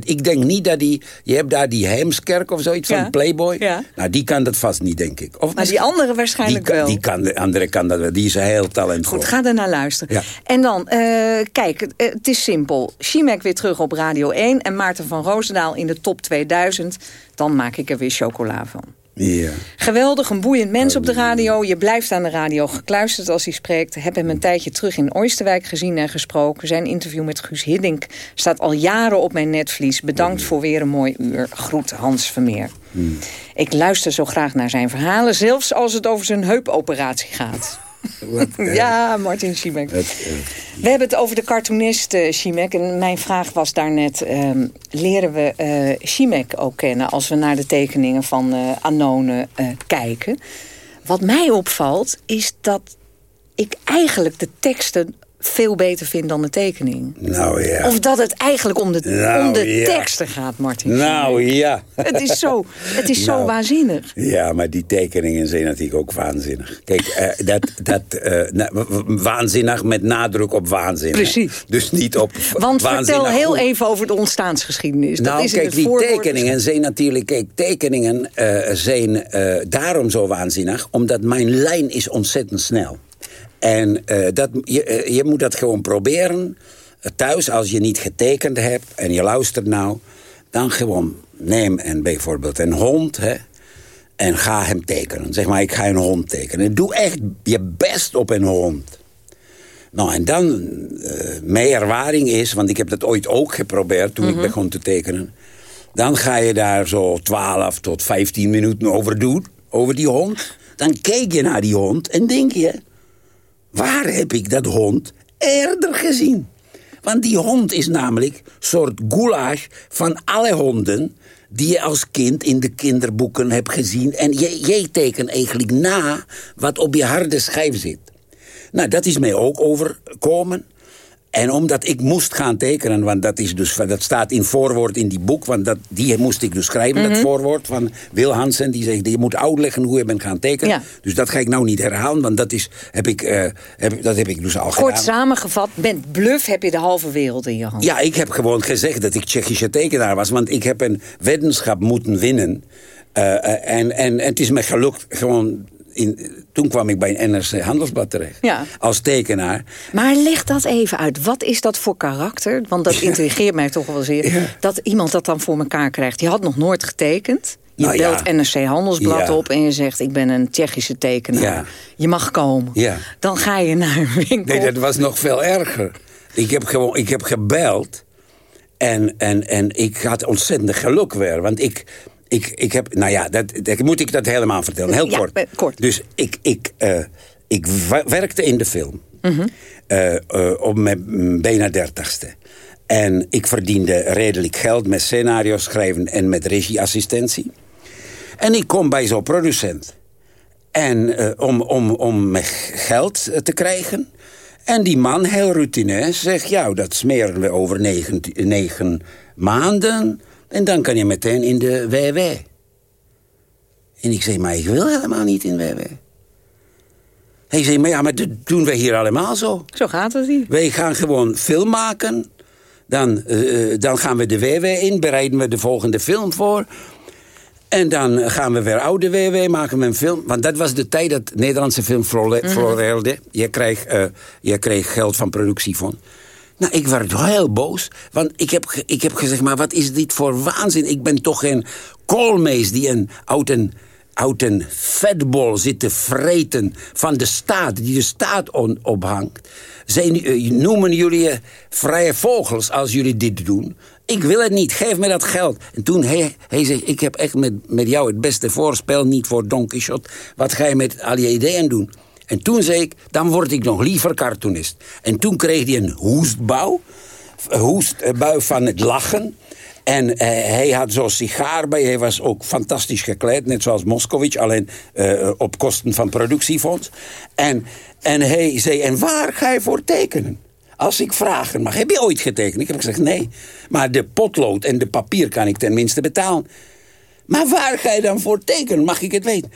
ik denk niet dat die... Je hebt daar die Heemskerk of zoiets van Playboy. Ja. Nou, die kan dat vast niet, denk ik. Of maar die andere waarschijnlijk die, wel. Die kan, de andere kan dat wel. Die is heel talentvol. Goed, ga er naar luisteren. En dan, uh, kijk, eh, het is simpel. Chimek weer terug op Radio 1 en Maarten van Roosendaal in de top 2000. Dan maak ik er weer chocola van. Ja. Geweldig, een boeiend mens op de radio. Je blijft aan de radio gekluisterd als hij spreekt. Heb hem een tijdje terug in Oosterwijk gezien en gesproken. Zijn interview met Guus Hiddink staat al jaren op mijn netvlies. Bedankt voor weer een mooi uur. Groet Hans Vermeer. Hmm. Ik luister zo graag naar zijn verhalen, zelfs als het over zijn heupoperatie gaat. <laughs> ja, Martin Schimek. We hebben het over de cartoonist uh, Schimek. En mijn vraag was daarnet... Um, leren we uh, Schimek ook kennen... als we naar de tekeningen van uh, Anone kijken? Wat mij opvalt, is dat ik eigenlijk de teksten veel beter vind dan de tekening. Nou ja. Of dat het eigenlijk om de, nou, om de teksten gaat, Martin. Nou ja. Het is zo, het is nou, zo waanzinnig. Ja, maar die tekeningen zijn natuurlijk ook waanzinnig. Kijk, uh, dat, dat, uh, waanzinnig met nadruk op waanzin. Precies. Dus niet op Want vertel heel even over de ontstaansgeschiedenis. Nou, dat is kijk, die tekeningen zijn natuurlijk... Kijk, tekeningen uh, zijn daarom zo waanzinnig... omdat mijn lijn is ontzettend snel. En uh, dat, je, uh, je moet dat gewoon proberen. Thuis, als je niet getekend hebt en je luistert nou... dan gewoon neem en bijvoorbeeld een hond... Hè, en ga hem tekenen. Zeg maar, ik ga een hond tekenen. Doe echt je best op een hond. Nou, en dan, eh, mijn ervaring is, want ik heb dat ooit ook geprobeerd toen Mhm. ik begon te tekenen. Dan ga je daar zo 12 tot 15 minuten over doen, over die hond. Dan kijk je naar die hond en denk je, waar heb ik dat hond eerder gezien? Want die hond is namelijk soort goulash van alle honden die je als kind in de kinderboeken hebt gezien. En jij tekent eigenlijk na wat op je harde schijf zit. Nou, dat is mij ook overkomen. En omdat ik moest gaan tekenen, want dat, is dus, dat staat in voorwoord in die boek... want dat, die moest ik dus schrijven, dat Mhm. voorwoord van Wil Hansen... die zegt, je moet uitleggen hoe je bent gaan tekenen. Ja. Dus dat ga ik nou niet herhalen, want dat, is, heb ik, eh, heb, dat heb ik dus al Kort gedaan. samengevat, met bluff heb je de halve wereld in je hand. Ja, ik heb gewoon gezegd dat ik Tsjechische tekenaar was. Want ik heb een weddenschap moeten winnen. Eh, eh, en, en, en het is me gelukt gewoon... In, toen kwam ik bij een NRC Handelsblad terecht. Ja. Als tekenaar. Maar leg dat even uit. Wat is dat voor karakter? Want dat intrigeert mij toch wel zeer. Dat iemand dat dan voor elkaar krijgt. Je had nog nooit getekend. Je Nou ja. belt NRC Handelsblad Ja. op en je zegt... ik ben een Tsjechische tekenaar. Ja. Je mag komen. Ja. Dan ga je naar een winkel. Nee, dat was nog veel erger. Ik heb, gewoon, ik heb gebeld. En, en, en ik had ontzettend geluk weer. Want ik, ik, ik heb... Nou ja, dat, dat, moet ik dat helemaal vertellen. Heel Ja, kort. eh, kort. Dus ik, ik, eh, ik werkte in de film. Mhm. eh, op mijn mm, bijna dertigste. En ik verdiende redelijk geld met scenario schrijven en met regieassistentie. En ik kom bij zo'n producent. En om, om, om geld te krijgen. En die man, heel routineus, zegt... ja, dat smeren we over negen, negen maanden... en dan kan je meteen in de WW. En ik zei, maar ik wil helemaal niet in WW. Hij zei, maar ja, maar dat doen wij hier allemaal zo. Zo gaat het hier. Wij gaan gewoon film maken. Dan, eh, eh, dan gaan we de WW in, bereiden we de volgende film voor. En dan gaan we weer oude WW, maken we een film. Want dat was de tijd dat Nederlandse film Mhm. floreerde. Je, kreeg, eh, je kreeg geld van productiefonds. Nou, ik werd heel boos. Want ik heb, ik heb gezegd, maar wat is dit voor waanzin? Ik ben toch geen koolmees die een uit een, vetbol zit te vreten van de staat. Die de staat ophangt. Zijn, eh, noemen jullie eh, vrije vogels als jullie dit doen? Ik wil het niet, geef me dat geld. En toen hij, hij zegt, ik heb echt met, met jou het beste voorspel, niet voor Don Quixote. Wat ga je met al je ideeën doen? En toen zei ik, dan word ik nog liever cartoonist. En toen kreeg hij een hoestbouw. Een hoestbui van het lachen. En eh, hij had zo'n sigaar bij. Hij was ook fantastisch gekleed, net zoals Moskowitz. Alleen eh, op kosten van productiefonds. En, en hij zei, en waar ga je voor tekenen? Als ik vragen mag, heb je ooit getekend? Ik heb gezegd, nee. Maar de potlood en de papier kan ik tenminste betalen. Maar waar ga je dan voor tekenen? Mag ik het weten?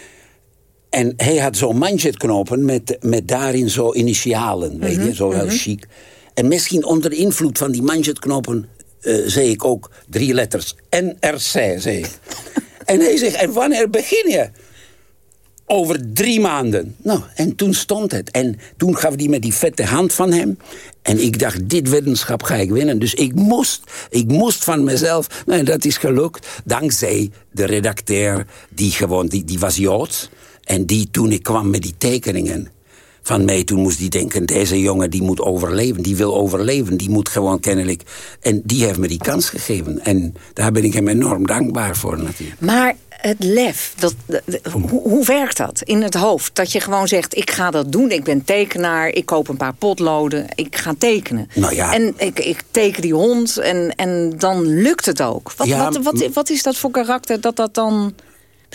En hij had zo'n manchetknopen met, met daarin zo initialen, weet je, zo heel mhm. chic. En misschien onder invloed van die manchetknopen eh zei ik ook drie letters. NRC, zei ik. <laughs> en hij zegt, en wanneer begin je? Over drie maanden. Nou, en toen stond het. En toen gaf hij me die vette hand van hem. En ik dacht, dit weddenschap ga ik winnen. Dus ik moest, ik moest van mezelf. Nou, en dat is gelukt. Dankzij de redacteur, die gewoon, die, die was Joods. En die toen ik kwam met die tekeningen van mij, toen moest die denken... deze jongen die moet overleven, die wil overleven. Die moet gewoon kennelijk... En die heeft me die kans gegeven. En daar ben ik hem enorm dankbaar voor natuurlijk. Maar het lef, dat, dat- hoe, hoe werkt dat in het hoofd? Dat je gewoon zegt, ik ga dat doen, ik ben tekenaar... ik koop een paar potloden, ik ga tekenen. Nou ja. En ik, ik teken die hond en, en dan lukt het ook. Wat, Ja, wat, wat, wat is dat voor karakter dat dat dan...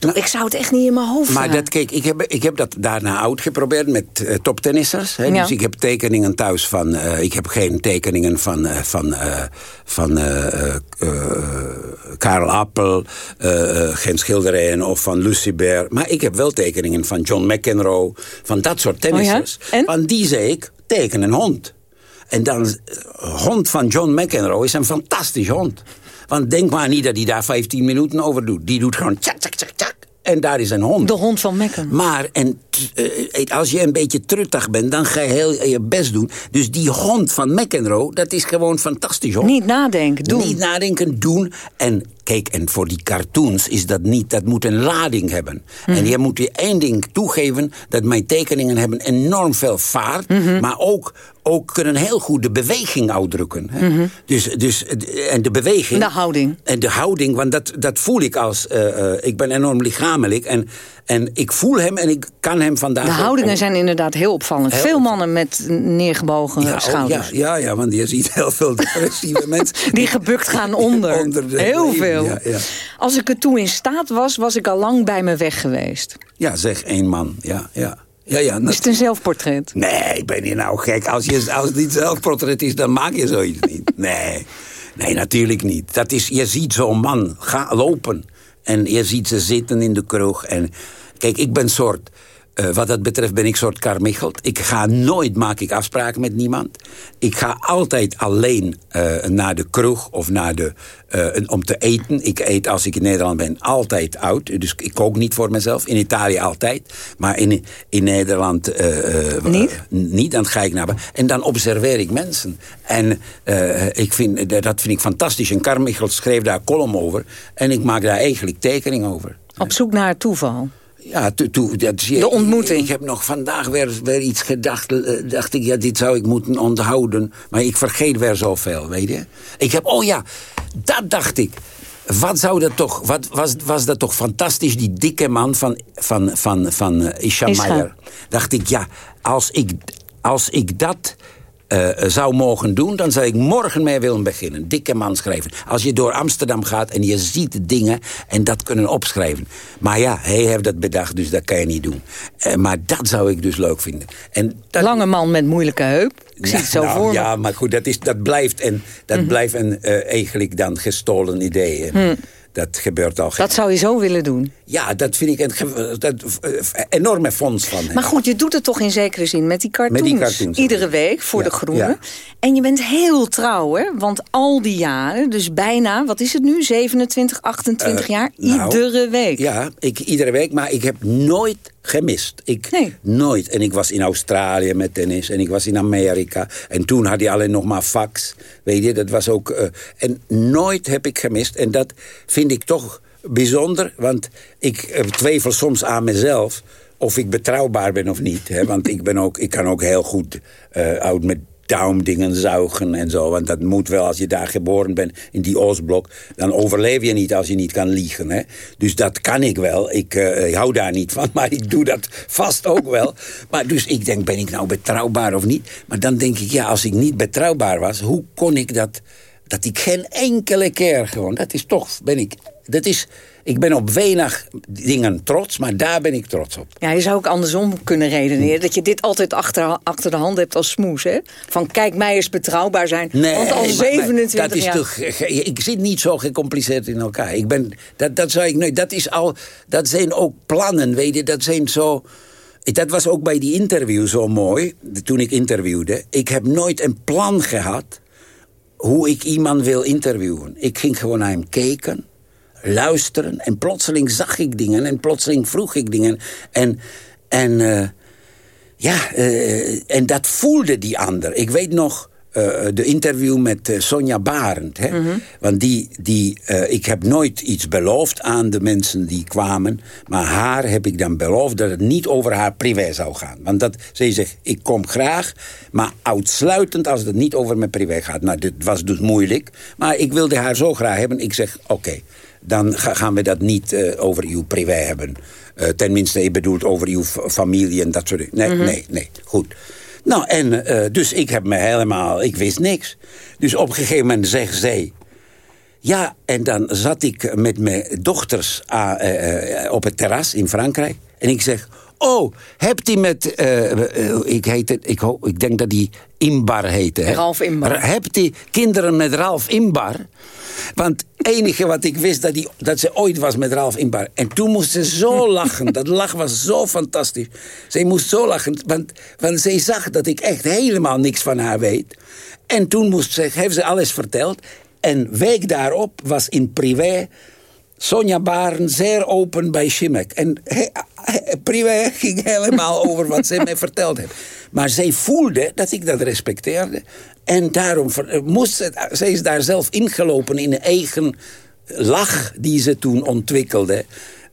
Ik bedoel, ik zou het echt niet in mijn hoofd Maar dat, kijk, ik heb, ik heb dat daarna uitgeprobeerd met eh, toptennissers. Hè? Ja. Dus ik heb tekeningen thuis van... eh, ik heb geen tekeningen van, eh, van, van Karel Appel... geen schilderijen of van Lucibert. Maar ik heb wel tekeningen van John McEnroe. Van dat soort tennissers. Oh ja? En? Van die zei ik, teken een hond. En dan, hond van John McEnroe is een fantastisch hond. Want denk maar niet dat hij daar 15 minuten over doet. Die doet gewoon tjak, tjak, tjak, tjak. En daar is een hond. De hond van Mekken. Maar en, t- eh, als je een beetje truttig bent, dan ga je heel je best doen. Dus die hond van McEnroe, dat is gewoon fantastisch hond. Niet nadenken, doen. Niet nadenken, doen. En kijk, en voor die cartoons is dat niet, dat moet een lading hebben. Mhm. En je moet je één ding toegeven, dat mijn tekeningen hebben enorm veel vaart. Mhm. Maar ook ook kunnen heel goed de beweging uitdrukken. Hè? dus, dus, en de beweging... De houding. En de houding, want dat, dat voel ik als... eh, eh, ik ben enorm lichamelijk en, en ik voel hem en ik kan hem vandaag... De houdingen zijn inderdaad heel opvallend. Heel Veel mannen met neergebogen ja, oh, schouders. ja, ja, ja, want je ziet heel veel <laughs> depressieve mensen... Die gebukt gaan onder. <laughs> Onder de heel leven, veel. ja. Als ik er toe in staat was, was ik al lang bij me weg geweest. Ja, zeg één man. Ja, ja. Ja, ja, Is het een zelfportret? Nee, ben je nou gek? Als, je, als het niet zelfportret is, dan maak je zoiets niet. Nee, nee natuurlijk niet. Dat is, je ziet zo'n man gaan lopen. En je ziet ze zitten in de kroeg. En, kijk, ik ben soort... eh, wat dat betreft ben ik soort karmicheld. Ik ga nooit, maak ik afspraken met niemand. Ik ga altijd alleen eh, naar de kroeg of naar de, eh, om te eten. Ik eet als ik in Nederland ben altijd oud. Dus ik kook niet voor mezelf. In Italië altijd. Maar in, in Nederland Niet? niet, dan ga ik naar. En dan observeer ik mensen. En ik vind, dat vind ik fantastisch. En Carmichael schreef daar een column over. En ik maak daar eigenlijk tekening over. Op zoek naar toeval. Ja, to, to- dat De ontmoeting. Ik, heb nog vandaag weer, weer iets gedacht. eh, dacht ik, ja, dit zou ik moeten onthouden. Maar ik vergeet weer zoveel, weet je. Ik heb, oh ja, dat dacht ik. Wat zou dat toch, wat was, was dat toch fantastisch, die dikke man van, van, van, van Isha. Meijer. Dacht ik, ja, als ik, als ik dat eh, zou mogen doen, dan zou ik morgen mee willen beginnen. Dikke man schrijven. Als je door Amsterdam gaat en je ziet dingen en dat kunnen opschrijven. Maar ja, hij heeft dat bedacht, dus dat kan je niet doen. Eh, maar dat zou ik dus leuk vinden. En dat, Lange man met moeilijke heup. Ik zie het zo nou, voor me. Ja, maar goed, dat, is, dat blijft, en, dat Mhm. blijft een eh, eigenlijk dan gestolen idee. Dat gebeurt al. Dat zou je zo willen doen. Ja, dat vind ik een dat, eh, enorme fonds van hem. Maar goed, je doet het toch in zekere zin met die cartoons. Met die cartoons. Iedere week voor Ja, de groene. ja. En je bent heel trouw, hè? Want al die jaren, dus bijna, wat is het nu? 27, 28 Eh, jaar? nou, iedere week. Ja, ik, iedere week, maar ik heb nooit gemist. Ik, Nooit. En ik was in Australië met tennis en ik was in Amerika. En toen had je alleen nog maar fax. Weet je, dat was ook... eh, en nooit heb ik gemist. En dat vind ik toch bijzonder. Want ik eh, twijfel soms aan mezelf of ik betrouwbaar ben of niet. Hè? Want ik, ben ook, ik kan ook heel goed eh oud met duimdingen zuigen en zo. Want dat moet wel, als je daar geboren bent, in die Oostblok... dan overleef je niet als je niet kan liegen. Hè? Dus dat kan ik wel. Ik, eh, ik hou daar niet van, <laughs> maar ik doe dat vast ook wel. Maar dus ik denk, ben ik nou betrouwbaar of niet? Maar dan denk ik, ja, als ik niet betrouwbaar was... hoe kon ik dat... dat ik geen enkele keer gewoon... dat is toch, ben ik... Dat is, ik ben op weinig dingen trots, maar daar ben ik trots op. Ja, je zou ook andersom kunnen redeneren. Dat je dit altijd achter, achter de hand hebt als smoes, hè? Van kijk, mij eens betrouwbaar zijn. Want al maar- maar 27 dat is jaar... toch, ik zit niet zo gecompliceerd in elkaar. Ik ben, dat, dat zou ik nooit. Dat is al. Dat zijn ook plannen, weet je. Dat zijn zo. Dat was ook bij die interview zo mooi. Toen ik interviewde. Ik heb nooit een plan gehad. hoe ik iemand wil interviewen. Ik ging gewoon naar hem kijken. Luisteren. En plotseling zag ik dingen. En plotseling vroeg ik dingen. En. en eh, ja, eh, en dat voelde die ander. Ik weet nog eh, de interview met Sonja Barend. Hè? Want die, die, ik heb nooit iets beloofd aan de mensen die kwamen. Maar haar heb ik dan beloofd dat het niet over haar privé zou gaan. Want dat, ze zegt, ik kom graag, maar uitsluitend als het niet over mijn privé gaat. Nou, dit was dus moeilijk. Maar ik wilde haar zo graag hebben. Ik zeg, oké, dan ga- gaan we dat niet eh, over uw privé hebben. Eh, tenminste, je bedoelt over uw familie en dat soort dingen. Nee, Mhm. nee, nee, goed. Nou, en eh, dus ik heb me helemaal, ik wist niks. Dus op een gegeven moment zegt zij... Ja, en dan zat ik met mijn dochters ah, op het terras in Frankrijk. En ik zeg, oh, hebt u met, ik, heet het, ik, ik denk dat die Imbar heette. hè? Ralf Imbar. Hebt u kinderen met Ralf Imbar? Want enige wat ik wist, dat, die, dat ze ooit was met Ralf Imbar. En toen moest ze zo <laughs> lachen. Dat lach was zo fantastisch. Zij moest zo lachen, want, want zij zag dat ik echt helemaal niks van haar weet. En toen moest ze, heeft ze alles verteld. En week daarop was in privé Sonja Baren zeer open bij Schimek. En he- he- privé <laughs> ging helemaal over wat zij <laughs> mij verteld heeft. Maar zij voelde dat ik dat respecteerde. En daarom moest ze, zij is daar zelf ingelopen in een eigen lach die ze toen ontwikkelde.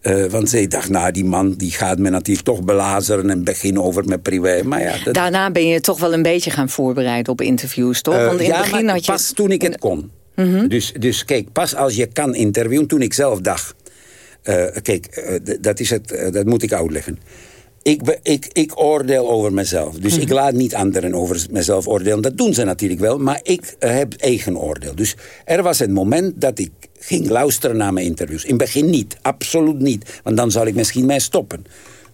Uh, want zij dacht, nou, die man die gaat me natuurlijk toch belazeren... en beginnen over mijn privé. Maar ja, dat... Daarna ben je toch wel een beetje gaan voorbereiden op interviews, toch? Want in ja, het begin had je... pas toen ik het kon. Mm dus, dus kijk, pas als je kan interviewen, toen ik zelf dacht... Uh, kijk, dat, is het, dat moet ik uitleggen. Ik, ik, ik oordeel over mezelf. Dus ik mhm. laat niet anderen over mezelf oordelen. Dat doen ze natuurlijk wel, maar ik heb eigen oordeel. Dus er was een moment dat ik ging luisteren naar mijn interviews. In het begin niet, absoluut niet. Want dan zou ik misschien mee stoppen.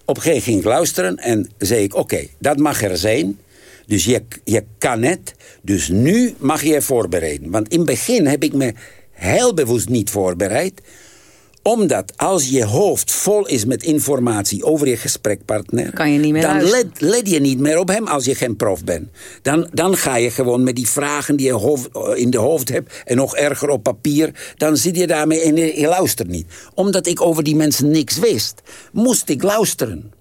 Op een gegeven moment ging ik luisteren en zei ik... oké, dat mag er zijn... Dus je, je kan het. Dus nu mag je je voorbereiden. Want in het begin heb ik me heel bewust niet voorbereid omdat als je hoofd vol is met informatie over je gesprekpartner... Kan je niet meer dan let, let, je niet meer op hem als je geen prof bent. Dan, dan ga je gewoon met die vragen die je hoofd, eh, in de hoofd hebt... en nog erger op papier, dan zit je daarmee en je luistert niet. Omdat ik over die mensen niks wist, moest ik luisteren.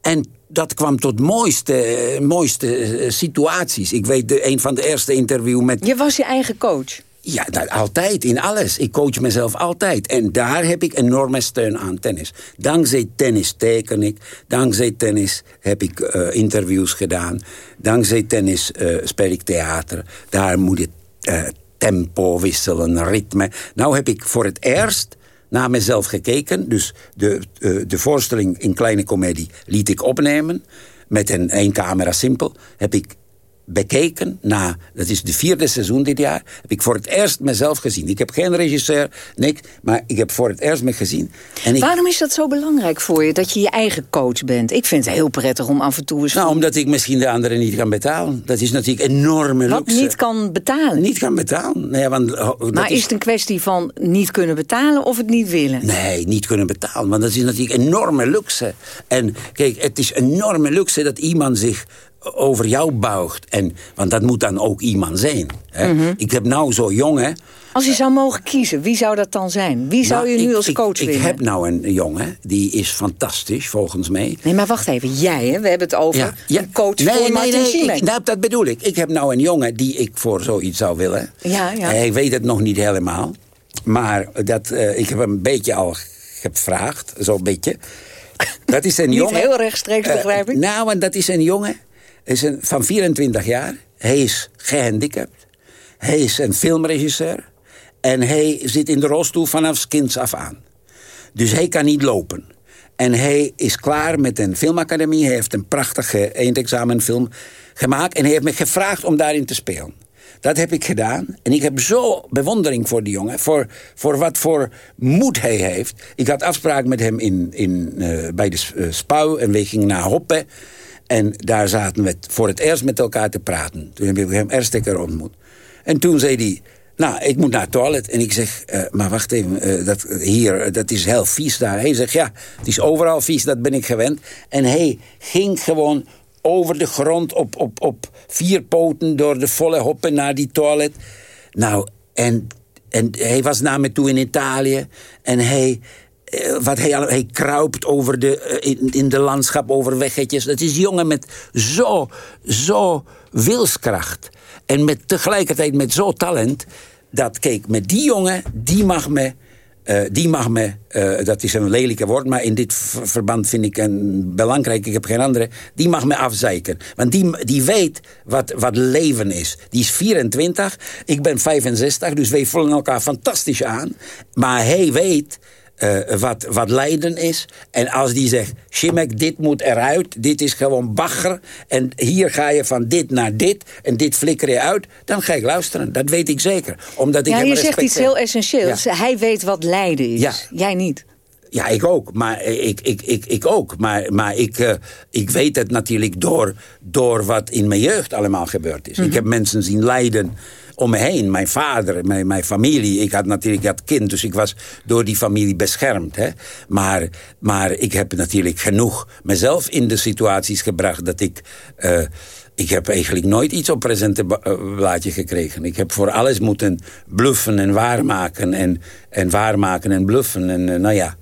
En dat kwam tot mooiste, mooiste eh, situaties. Ik weet, de, een van de eerste interviews met... Je was je eigen coach? Ja, dat, altijd, in alles. Ik coach mezelf altijd. En daar heb ik enorme steun aan tennis. Dankzij tennis teken ik. Dankzij tennis heb ik uh, interviews gedaan. Dankzij tennis uh, speel ik theater. Daar moet je uh, tempo wisselen, ritme. Nou heb ik voor het eerst naar mezelf gekeken. Dus de, de voorstelling in Kleine Comedie liet ik opnemen. Met een één camera simpel. Heb ik bekeken na, dat is de vierde seizoen dit jaar, heb ik voor het eerst mezelf gezien. Ik heb geen regisseur, niks, maar ik heb voor het eerst me gezien. En ik... Waarom is dat zo belangrijk voor je, dat je je eigen coach bent? Ik vind het heel prettig om af en toe eens... Nou, omdat ik misschien de anderen niet kan betalen. Dat is natuurlijk enorme luxe. Wat niet kan betalen? Niet kan betalen. Nee, want, oh, maar is... het een kwestie van niet kunnen betalen of het niet willen? Nee, niet kunnen betalen, want dat is natuurlijk enorme luxe. En kijk, het is enorme luxe dat iemand zich over jou buigt. En, want dat moet dan ook iemand zijn. Hè? Mhm. Ik heb nou zo jongen... Als je zou mogen kiezen, wie zou dat dan zijn? Wie zou nou, je nu als coach ik, willen? Ik heb nou een jongen, die is fantastisch volgens mij. Nee, maar wacht even. Jij, hè? we hebben het over ja, een coach nee, voor Martin nee, nee, nou, dat bedoel ik. Ik heb nou een jongen die ik voor zoiets zou willen. Ja, ja. Hij weet het nog niet helemaal. Maar dat, uh, ik heb hem een beetje al gevraagd, zo'n beetje. Dat is een <laughs> jongen... Niet heel rechtstreeks, begrijp ik. Uh, nou, en dat is een jongen is een, van 24 jaar. Hij is gehandicapt. Hij is een filmregisseur. En hij zit in de rolstoel vanaf kinds af aan. Dus hij kan niet lopen. En hij is klaar met een filmacademie. Hij heeft een prachtige eindexamenfilm gemaakt. En hij heeft me gevraagd om daarin te spelen. Dat heb ik gedaan. En ik heb zo bewondering voor die jongen. Voor, voor wat voor moed hij heeft. Ik had afspraak met hem in, in, uh, bij de uh, Spouw. En we gingen naar Hoppen. En daar zaten we voor het eerst met elkaar te praten. Toen heb ik hem eerst keer ontmoet. En toen zei hij... Nou, ik moet naar het toilet. En ik zeg, uh, maar wacht even, uh, dat, hier, dat is heel vies daar. Hij zegt, ja, het is overal vies, dat ben ik gewend. En hij ging gewoon over de grond op, op, op vier poten... door de volle hoppen naar die toilet. Nou, en, en hij was naar me toe in Italië. En hij, eh, wat hij, hij kruipt over de, eh, in, de landschap over weggetjes. Dat is jongen met zo, zo wilskracht. En met, tegelijkertijd met zo talent. Dat, kijk, met die jongen, die mag me... Uh, die mag me, dat is een lelijke woord, maar in dit verband vind ik een belangrijk, ik heb geen andere, die mag me afzeiken. Want die, die weet wat, wat leven is. Die is 24, ik ben 65, dus wij vullen elkaar fantastisch aan. Maar hij weet uh, wat, wat lijden is. En als die zegt, Shimek, dit moet eruit, dit is gewoon bagger... en hier ga je van dit naar dit en dit flikker je uit... dan ga ik luisteren, dat weet ik zeker. Omdat ik ja, je zegt iets heel essentieels. Hij weet wat lijden is, ja. jij niet. Ja, ik ook. Maar ik, ik, ik, ik ook. Maar, maar ik, uh, ik weet het natuurlijk door, door wat in mijn jeugd allemaal gebeurd is. Mm -hmm. Ik heb mensen zien lijden om me heen. Mijn vader, mijn, mijn familie. Ik had natuurlijk dat kind, dus ik was door die familie beschermd. Hè? Maar, maar ik heb natuurlijk genoeg mezelf in de situaties gebracht... dat ik... Uh, ik heb eigenlijk nooit iets op presentenblaadje gekregen. Ik heb voor alles moeten bluffen en waarmaken. En, en waarmaken en bluffen. En uh, nou ja,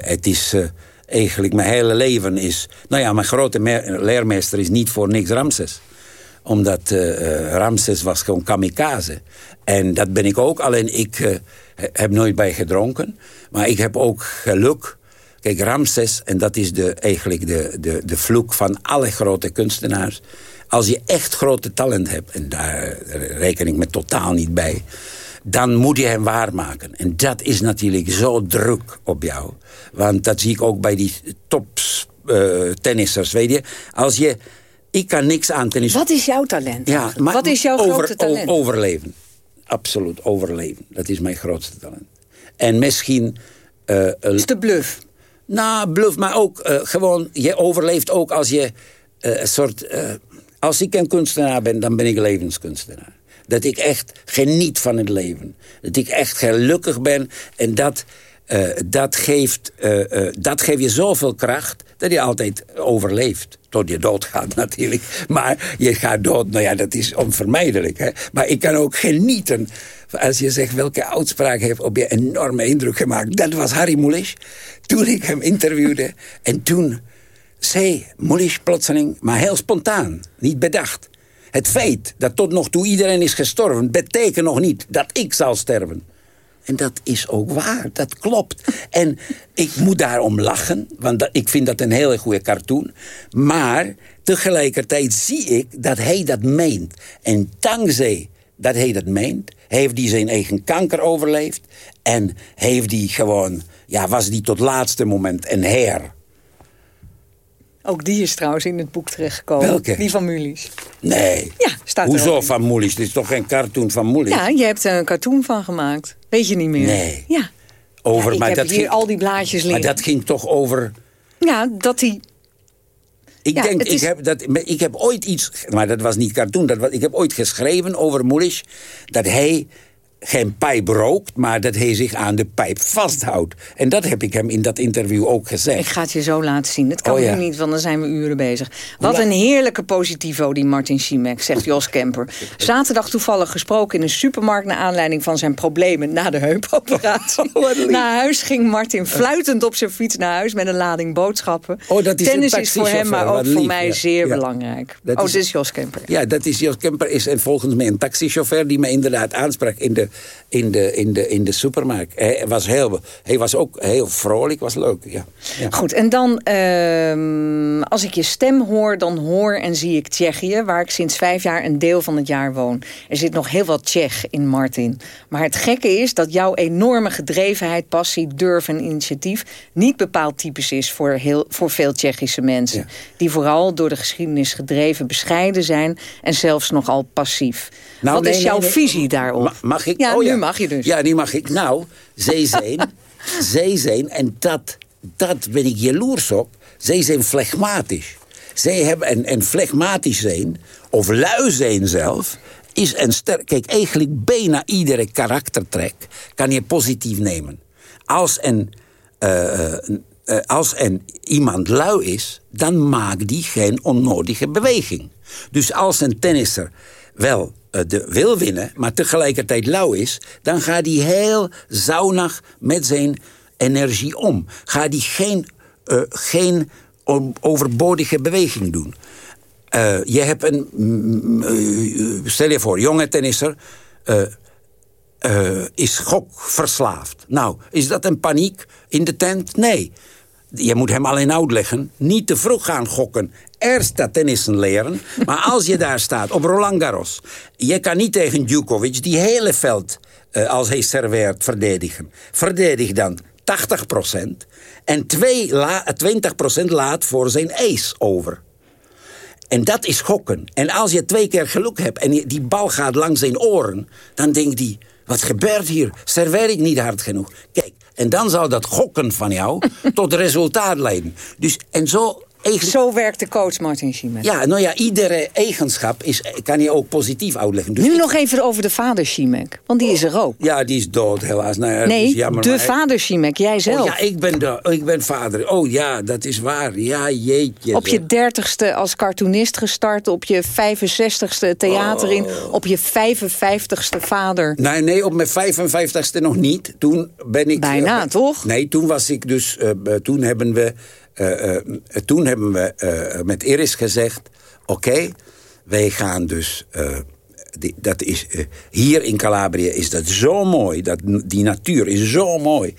het is... Uh, eigenlijk mijn hele leven is... Nou ja, mijn grote leermeester is niet voor niks Ramses Omdat uh, Ramses was gewoon kamikaze. En dat ben ik ook. Alleen ik heb nooit bij gedronken. Maar ik heb ook geluk. Kijk, Ramses, en dat is de, eigenlijk de, de, de vloek van alle grote kunstenaars. Als je echt grote talent hebt, en daar reken ik me totaal niet bij dan moet je hem waarmaken. En dat is natuurlijk zo druk op jou. Want dat zie ik ook bij die tops uh, tennissers, weet je. Als je... Ik kan niks aan tennis. Wat is jouw talent? Ja, maar Wat is jouw over, grootste talent? Overleven. Absoluut, overleven. Dat is mijn grootste talent. En misschien... Uh, is de bluff? Nou, bluff, maar ook uh, gewoon... Je overleeft ook als je een soort... als ik een kunstenaar ben, dan ben ik levenskunstenaar. Dat ik echt geniet van het leven. Dat ik echt gelukkig ben. En dat, uh, dat, geeft, uh, uh, dat geeft je zoveel kracht dat je altijd overleeft. Tot je doodgaat <laughs> natuurlijk. Maar je gaat dood, nou ja, dat is onvermijdelijk. Hè? Maar ik kan ook genieten. Als je zegt welke uitspraak heeft op je enorme indruk gemaakt. Dat was Harry Mulisch. Toen ik hem interviewde. En toen zei Mulisch plotseling, maar heel spontaan. Niet bedacht. Het feit dat tot nog toe iedereen is gestorven... betekent nog niet dat ik zal sterven. En dat is ook waar, dat klopt. En ik moet daarom lachen, want ik vind dat een hele goede cartoon. Maar tegelijkertijd zie ik dat hij dat meent. En dankzij dat hij dat meent, heeft hij zijn eigen kanker overleefd... en heeft hij gewoon, ja, was die tot laatste moment een heer... Ook die is trouwens in het boek terechtgekomen. Welke? Die van Mulies. Nee. Ja, staat Hoezo van Mulies? Dit is toch geen cartoon van Mulies? Ja, je hebt er een cartoon van gemaakt. Weet je niet meer? Nee. Ja. Over, ja, ik maar heb dat hier ging, al die blaadjes liggen. Maar dat ging toch over... Ja, dat hij... Ik Ja, denk, ik, is- heb dat, ik heb ooit iets... Maar dat was niet cartoon. Dat was, ik heb ooit geschreven over Mulisch... dat hij geen pijp rookt, maar dat hij zich aan de pijp vasthoudt. En dat heb ik hem in dat interview ook gezegd. Ik ga het je zo laten zien. Dat kan Oh, ja. nu niet, want dan zijn we uren bezig. Wat een heerlijke positivo, die Martin Schimek, zegt <laughs> Jos Kemper. Zaterdag toevallig gesproken in een supermarkt... naar aanleiding van zijn problemen na de heupoperatie. <laughs> naar huis ging Martin fluitend op zijn fiets naar huis... met een lading boodschappen. Oh, dat is Tennis is voor hem, maar ook voor mij ja. zeer Ja. belangrijk. Dat oh, is- dit is Jos Kemper. Ja, dat is Jos Kemper is en volgens mij een taxichauffeur die me inderdaad aansprak in de, in de, in de, in de supermarkt. Hij was, heel, hij was ook heel vrolijk, was leuk. Ja. Ja. Goed, en dan ehm, als ik je stem hoor, dan hoor en zie ik Tsjechië... waar ik sinds vijf jaar een deel van het jaar woon. Er zit nog heel wat Tsjech in Martin. Maar het gekke is dat jouw enorme gedrevenheid, passie, durf en initiatief... niet bepaald typisch is voor, heel, voor veel Tsjechische mensen. Die vooral door de geschiedenis gedreven, bescheiden zijn... en zelfs nogal passief. Nou, wat nee, is jouw nee. visie daarop? Ma- mag ik? Ja, Oh, nu mag je dus. Ja, nu mag ik. Nou, zij zijn, <laughs> zij zijn en dat, dat ben ik jaloers op, zij zijn flegmatisch. Zij hebben, en, en flegmatisch zijn, of lui zijn zelf, is een sterk... Kijk, eigenlijk bijna iedere karaktertrek kan je positief nemen. Als een, eh, eh, eh, als een iemand lui is, dan maakt die geen onnodige beweging. Dus als een tennisser wel eh, de, wil winnen, maar tegelijkertijd lauw is... dan gaat hij heel zaunig met zijn energie om. Gaat hij geen, eh, geen overbodige beweging doen. Eh, je hebt een... mm, eh, stel je voor, jonge tennisser... is gokverslaafd. Nou, is dat een paniek in de tent? Nee. Je moet hem alleen uitleggen. Niet te vroeg gaan gokken. Eerst dat tennissen leren. Maar als je daar staat, op Roland Garros... je kan niet tegen Djokovic die hele veld, eh, als hij serveert, verdedigen. Verdedig dan 80% En twee la, 20% laat voor zijn ace over. En dat is gokken. En als je twee keer geluk hebt en die bal gaat langs zijn oren... dan denkt hij, wat gebeurt hier? Serveer ik niet hard genoeg? Kijk, en dan zal dat gokken van jou <laughs> tot resultaat leiden. Dus, en zo... Zo werkt de coach Martin Schimek. ja, nou ja, iedere eigenschap is, kan je ook positief uitleggen. Dus Nu nog even over de vader Schimek, want die is er ook. Ja, die is dood helaas. Nou ja, Nee, jammer, de maar- vader Schimek, jij zelf. Oh ja, ik ben, de, ik ben vader. Oh ja, dat is waar. Ja, jeetje. Op je dertigste als cartoonist gestart, op je 65ste theater in, Oh. op je 55ste vader. Nee, nee, op mijn 55ste nog niet. Toen ben ik... Bijna, eh, toch? Nee, toen was ik dus... eh, eh, toen hebben we, toen hebben we eh, met Iris gezegd... Oké, wij gaan dus... eh, dat is, eh, hier in Calabria is dat zo mooi. Dat, die natuur is zo mooi.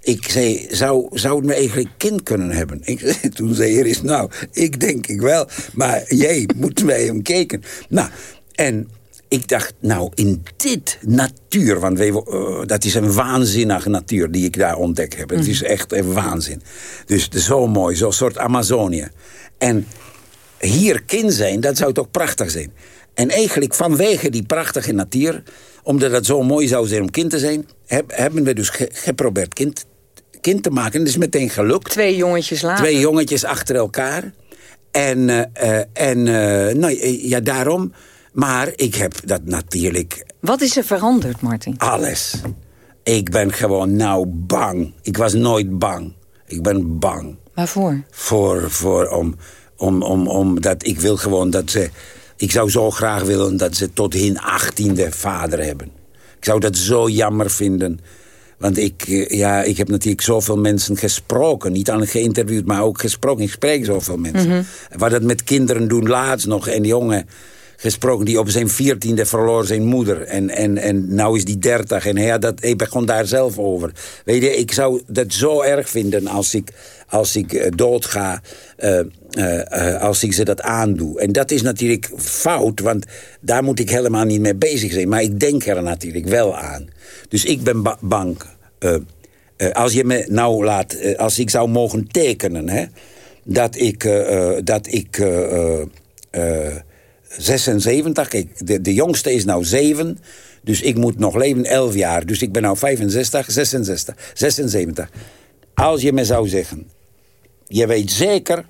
Ik zei, zou, zou het me eigenlijk kind kunnen hebben? Ik, <laughs> toen zei Iris, nou, ik denk ik wel. Maar jij <laughs> moet mij hem kijken. Nou, en ik dacht, nou, in dit natuur... want eh, dat is een waanzinnige natuur die ik daar ontdekt heb. Het is echt een waanzin. Dus zo mooi, zo'n soort Amazonië. En hier kind zijn, dat zou toch prachtig zijn. En eigenlijk vanwege die prachtige natuur... omdat het zo mooi zou zijn om kind te zijn... heb- hebben we dus ge- geprobeerd kind, kind te maken. Dat is meteen gelukt. Twee jongetjes later. Twee jongetjes achter elkaar. En, eh, eh, en nou, ja, daarom... Maar ik heb dat natuurlijk Wat is er veranderd, Martin? alles. Ik ben gewoon nou bang. Ik was nooit bang. Ik ben bang Waarvoor? voor, voor om, om, om, om dat ik wil gewoon dat ze... Ik zou zo graag willen dat ze tot hun achttiende vader hebben. Ik zou dat zo jammer vinden. Want ik, eh, ja, ik heb natuurlijk zoveel mensen gesproken. Niet alleen geïnterviewd, maar ook gesproken. Ik spreek zoveel mensen. Mhm. Wat dat met kinderen doen laatst nog. En jongen gesproken die op zijn veertiende verloor zijn moeder. En, en, en nou is die dertig. En hij, dat, hij begon daar zelf over. Weet je, ik zou dat zo erg vinden als ik, als ik eh, doodga... eh, als ik ze dat aandoe. En dat is natuurlijk fout, want daar moet ik helemaal niet mee bezig zijn. Maar ik denk er natuurlijk wel aan. Dus ik ben ba- bang. als je me nou laat, als ik zou mogen tekenen, hè, dat ik, dat ik 76, kijk, de, de jongste is nou 7, dus ik moet nog leven 11 jaar. Dus ik ben nou 65, 66, 76. Als je me zou zeggen, je weet zeker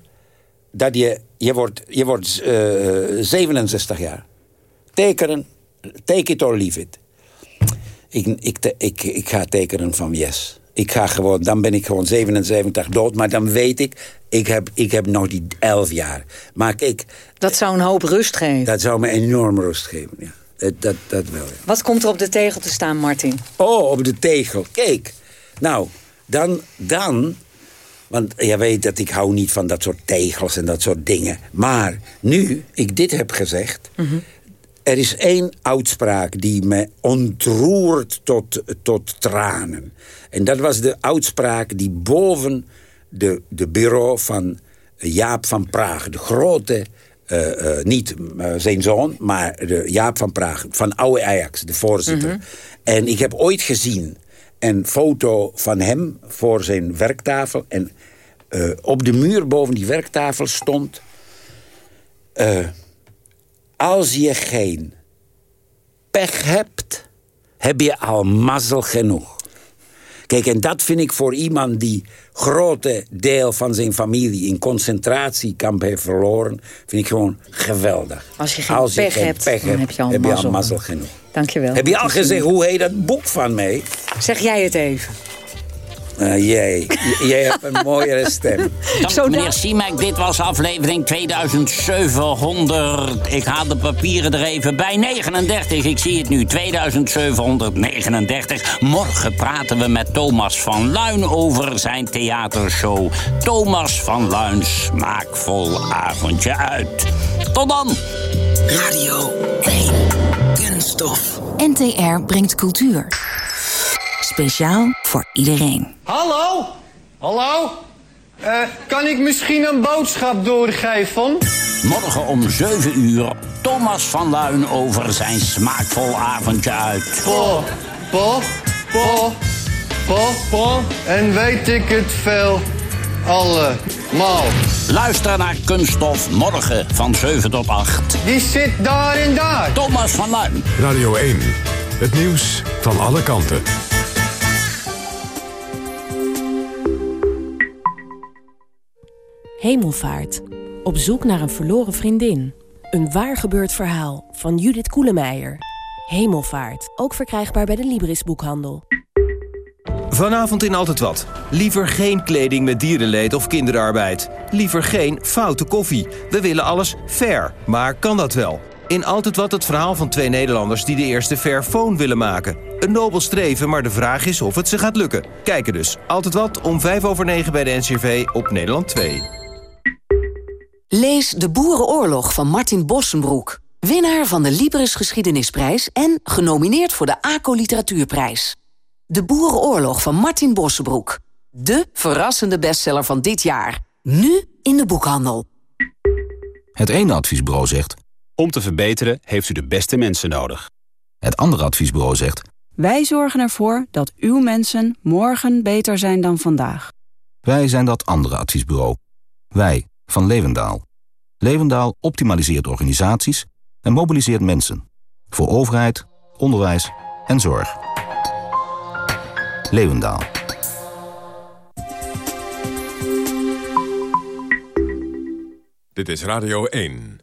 dat je, je wordt, je wordt eh, 67 jaar. Tekenen, take it or leave it. Ik, ik, ik, ik ga tekenen van yes. Ik ga gewoon, dan ben ik gewoon 77 dood. Maar dan weet ik, ik heb, ik heb nog die 11 jaar. Maar kijk... Dat zou een hoop rust geven. Dat zou me enorm rust geven, ja. Dat, dat, dat wel, ja. Wat komt er op de tegel te staan, Martin? Oh, op de tegel. Kijk. Nou, dan, dan... Want je weet dat ik hou niet van dat soort tegels en dat soort dingen. Maar nu ik dit heb gezegd... Er is één uitspraak die me ontroert tot, tot tranen. En dat was de uitspraak die boven de, de bureau van Jaap van Praag... de grote, eh, eh, niet eh, zijn zoon, maar de Jaap van Praag... van oude Ajax, de voorzitter. En ik heb ooit gezien een foto van hem voor zijn werktafel... en op de muur boven die werktafel stond... als je geen pech hebt, heb je al mazzel genoeg. Kijk, en dat vind ik voor iemand die grote deel van zijn familie in concentratiekamp heeft verloren, vind ik gewoon geweldig. Als je geen pech hebt, dan heb je al heb je al mazzel. genoeg. Dankjewel. Heb je al gezegd hoe heet dat boek van mij? Zeg jij het even. Eh, jij, J- jij hebt een <laughs> mooiere stem. Dank meneer Siemek, dit was aflevering 2700. Ik haal de papieren er even bij. 39, ik zie het nu, 2739. Morgen praten we met Thomas van Luin over zijn theatershow. Thomas van Luin, smaakvol avondje uit. Tot dan! Radio 1. Kunststof. NTR brengt cultuur. Speciaal voor iedereen. Hallo? Hallo? Eh, kan ik misschien een boodschap doorgeven? Morgen om 7 uur Thomas van Luin over zijn smaakvol avondje uit. Po, po, po, po, po. En weet ik het veel allemaal. Luister naar Kunststof morgen van 7 tot 8. Die zit daar en daar. Thomas van Luin. Radio 1. Het nieuws van alle kanten. Hemelvaart. Op zoek naar een verloren vriendin. Een waar gebeurd verhaal van Judith Koelemeijer. Hemelvaart. Ook verkrijgbaar bij de Libris boekhandel. Vanavond in Altijd Wat. Liever geen kleding met dierenleed of kinderarbeid. Liever geen foute koffie. We willen alles fair. Maar kan dat wel? In Altijd Wat het verhaal van twee Nederlanders die de eerste Fairphone willen maken. Een nobel streven, maar de vraag is of het ze gaat lukken. Kijken dus. Altijd Wat om vijf over negen bij de NCRV op Nederland 2. Lees De Boerenoorlog van Martin Bossenbroek. Winnaar van de Libris Geschiedenisprijs en genomineerd voor de ACO Literatuurprijs. De Boerenoorlog van Martin Bossenbroek. De verrassende bestseller van dit jaar. Nu in de boekhandel. Het ene adviesbureau zegt... Om te verbeteren heeft u de beste mensen nodig. Het andere adviesbureau zegt... Wij zorgen ervoor dat uw mensen morgen beter zijn dan vandaag. Wij zijn dat andere adviesbureau. Wij, van Levendaal. Levendaal optimaliseert organisaties en mobiliseert mensen. Voor overheid, onderwijs en zorg. Levendaal. Dit is Radio 1.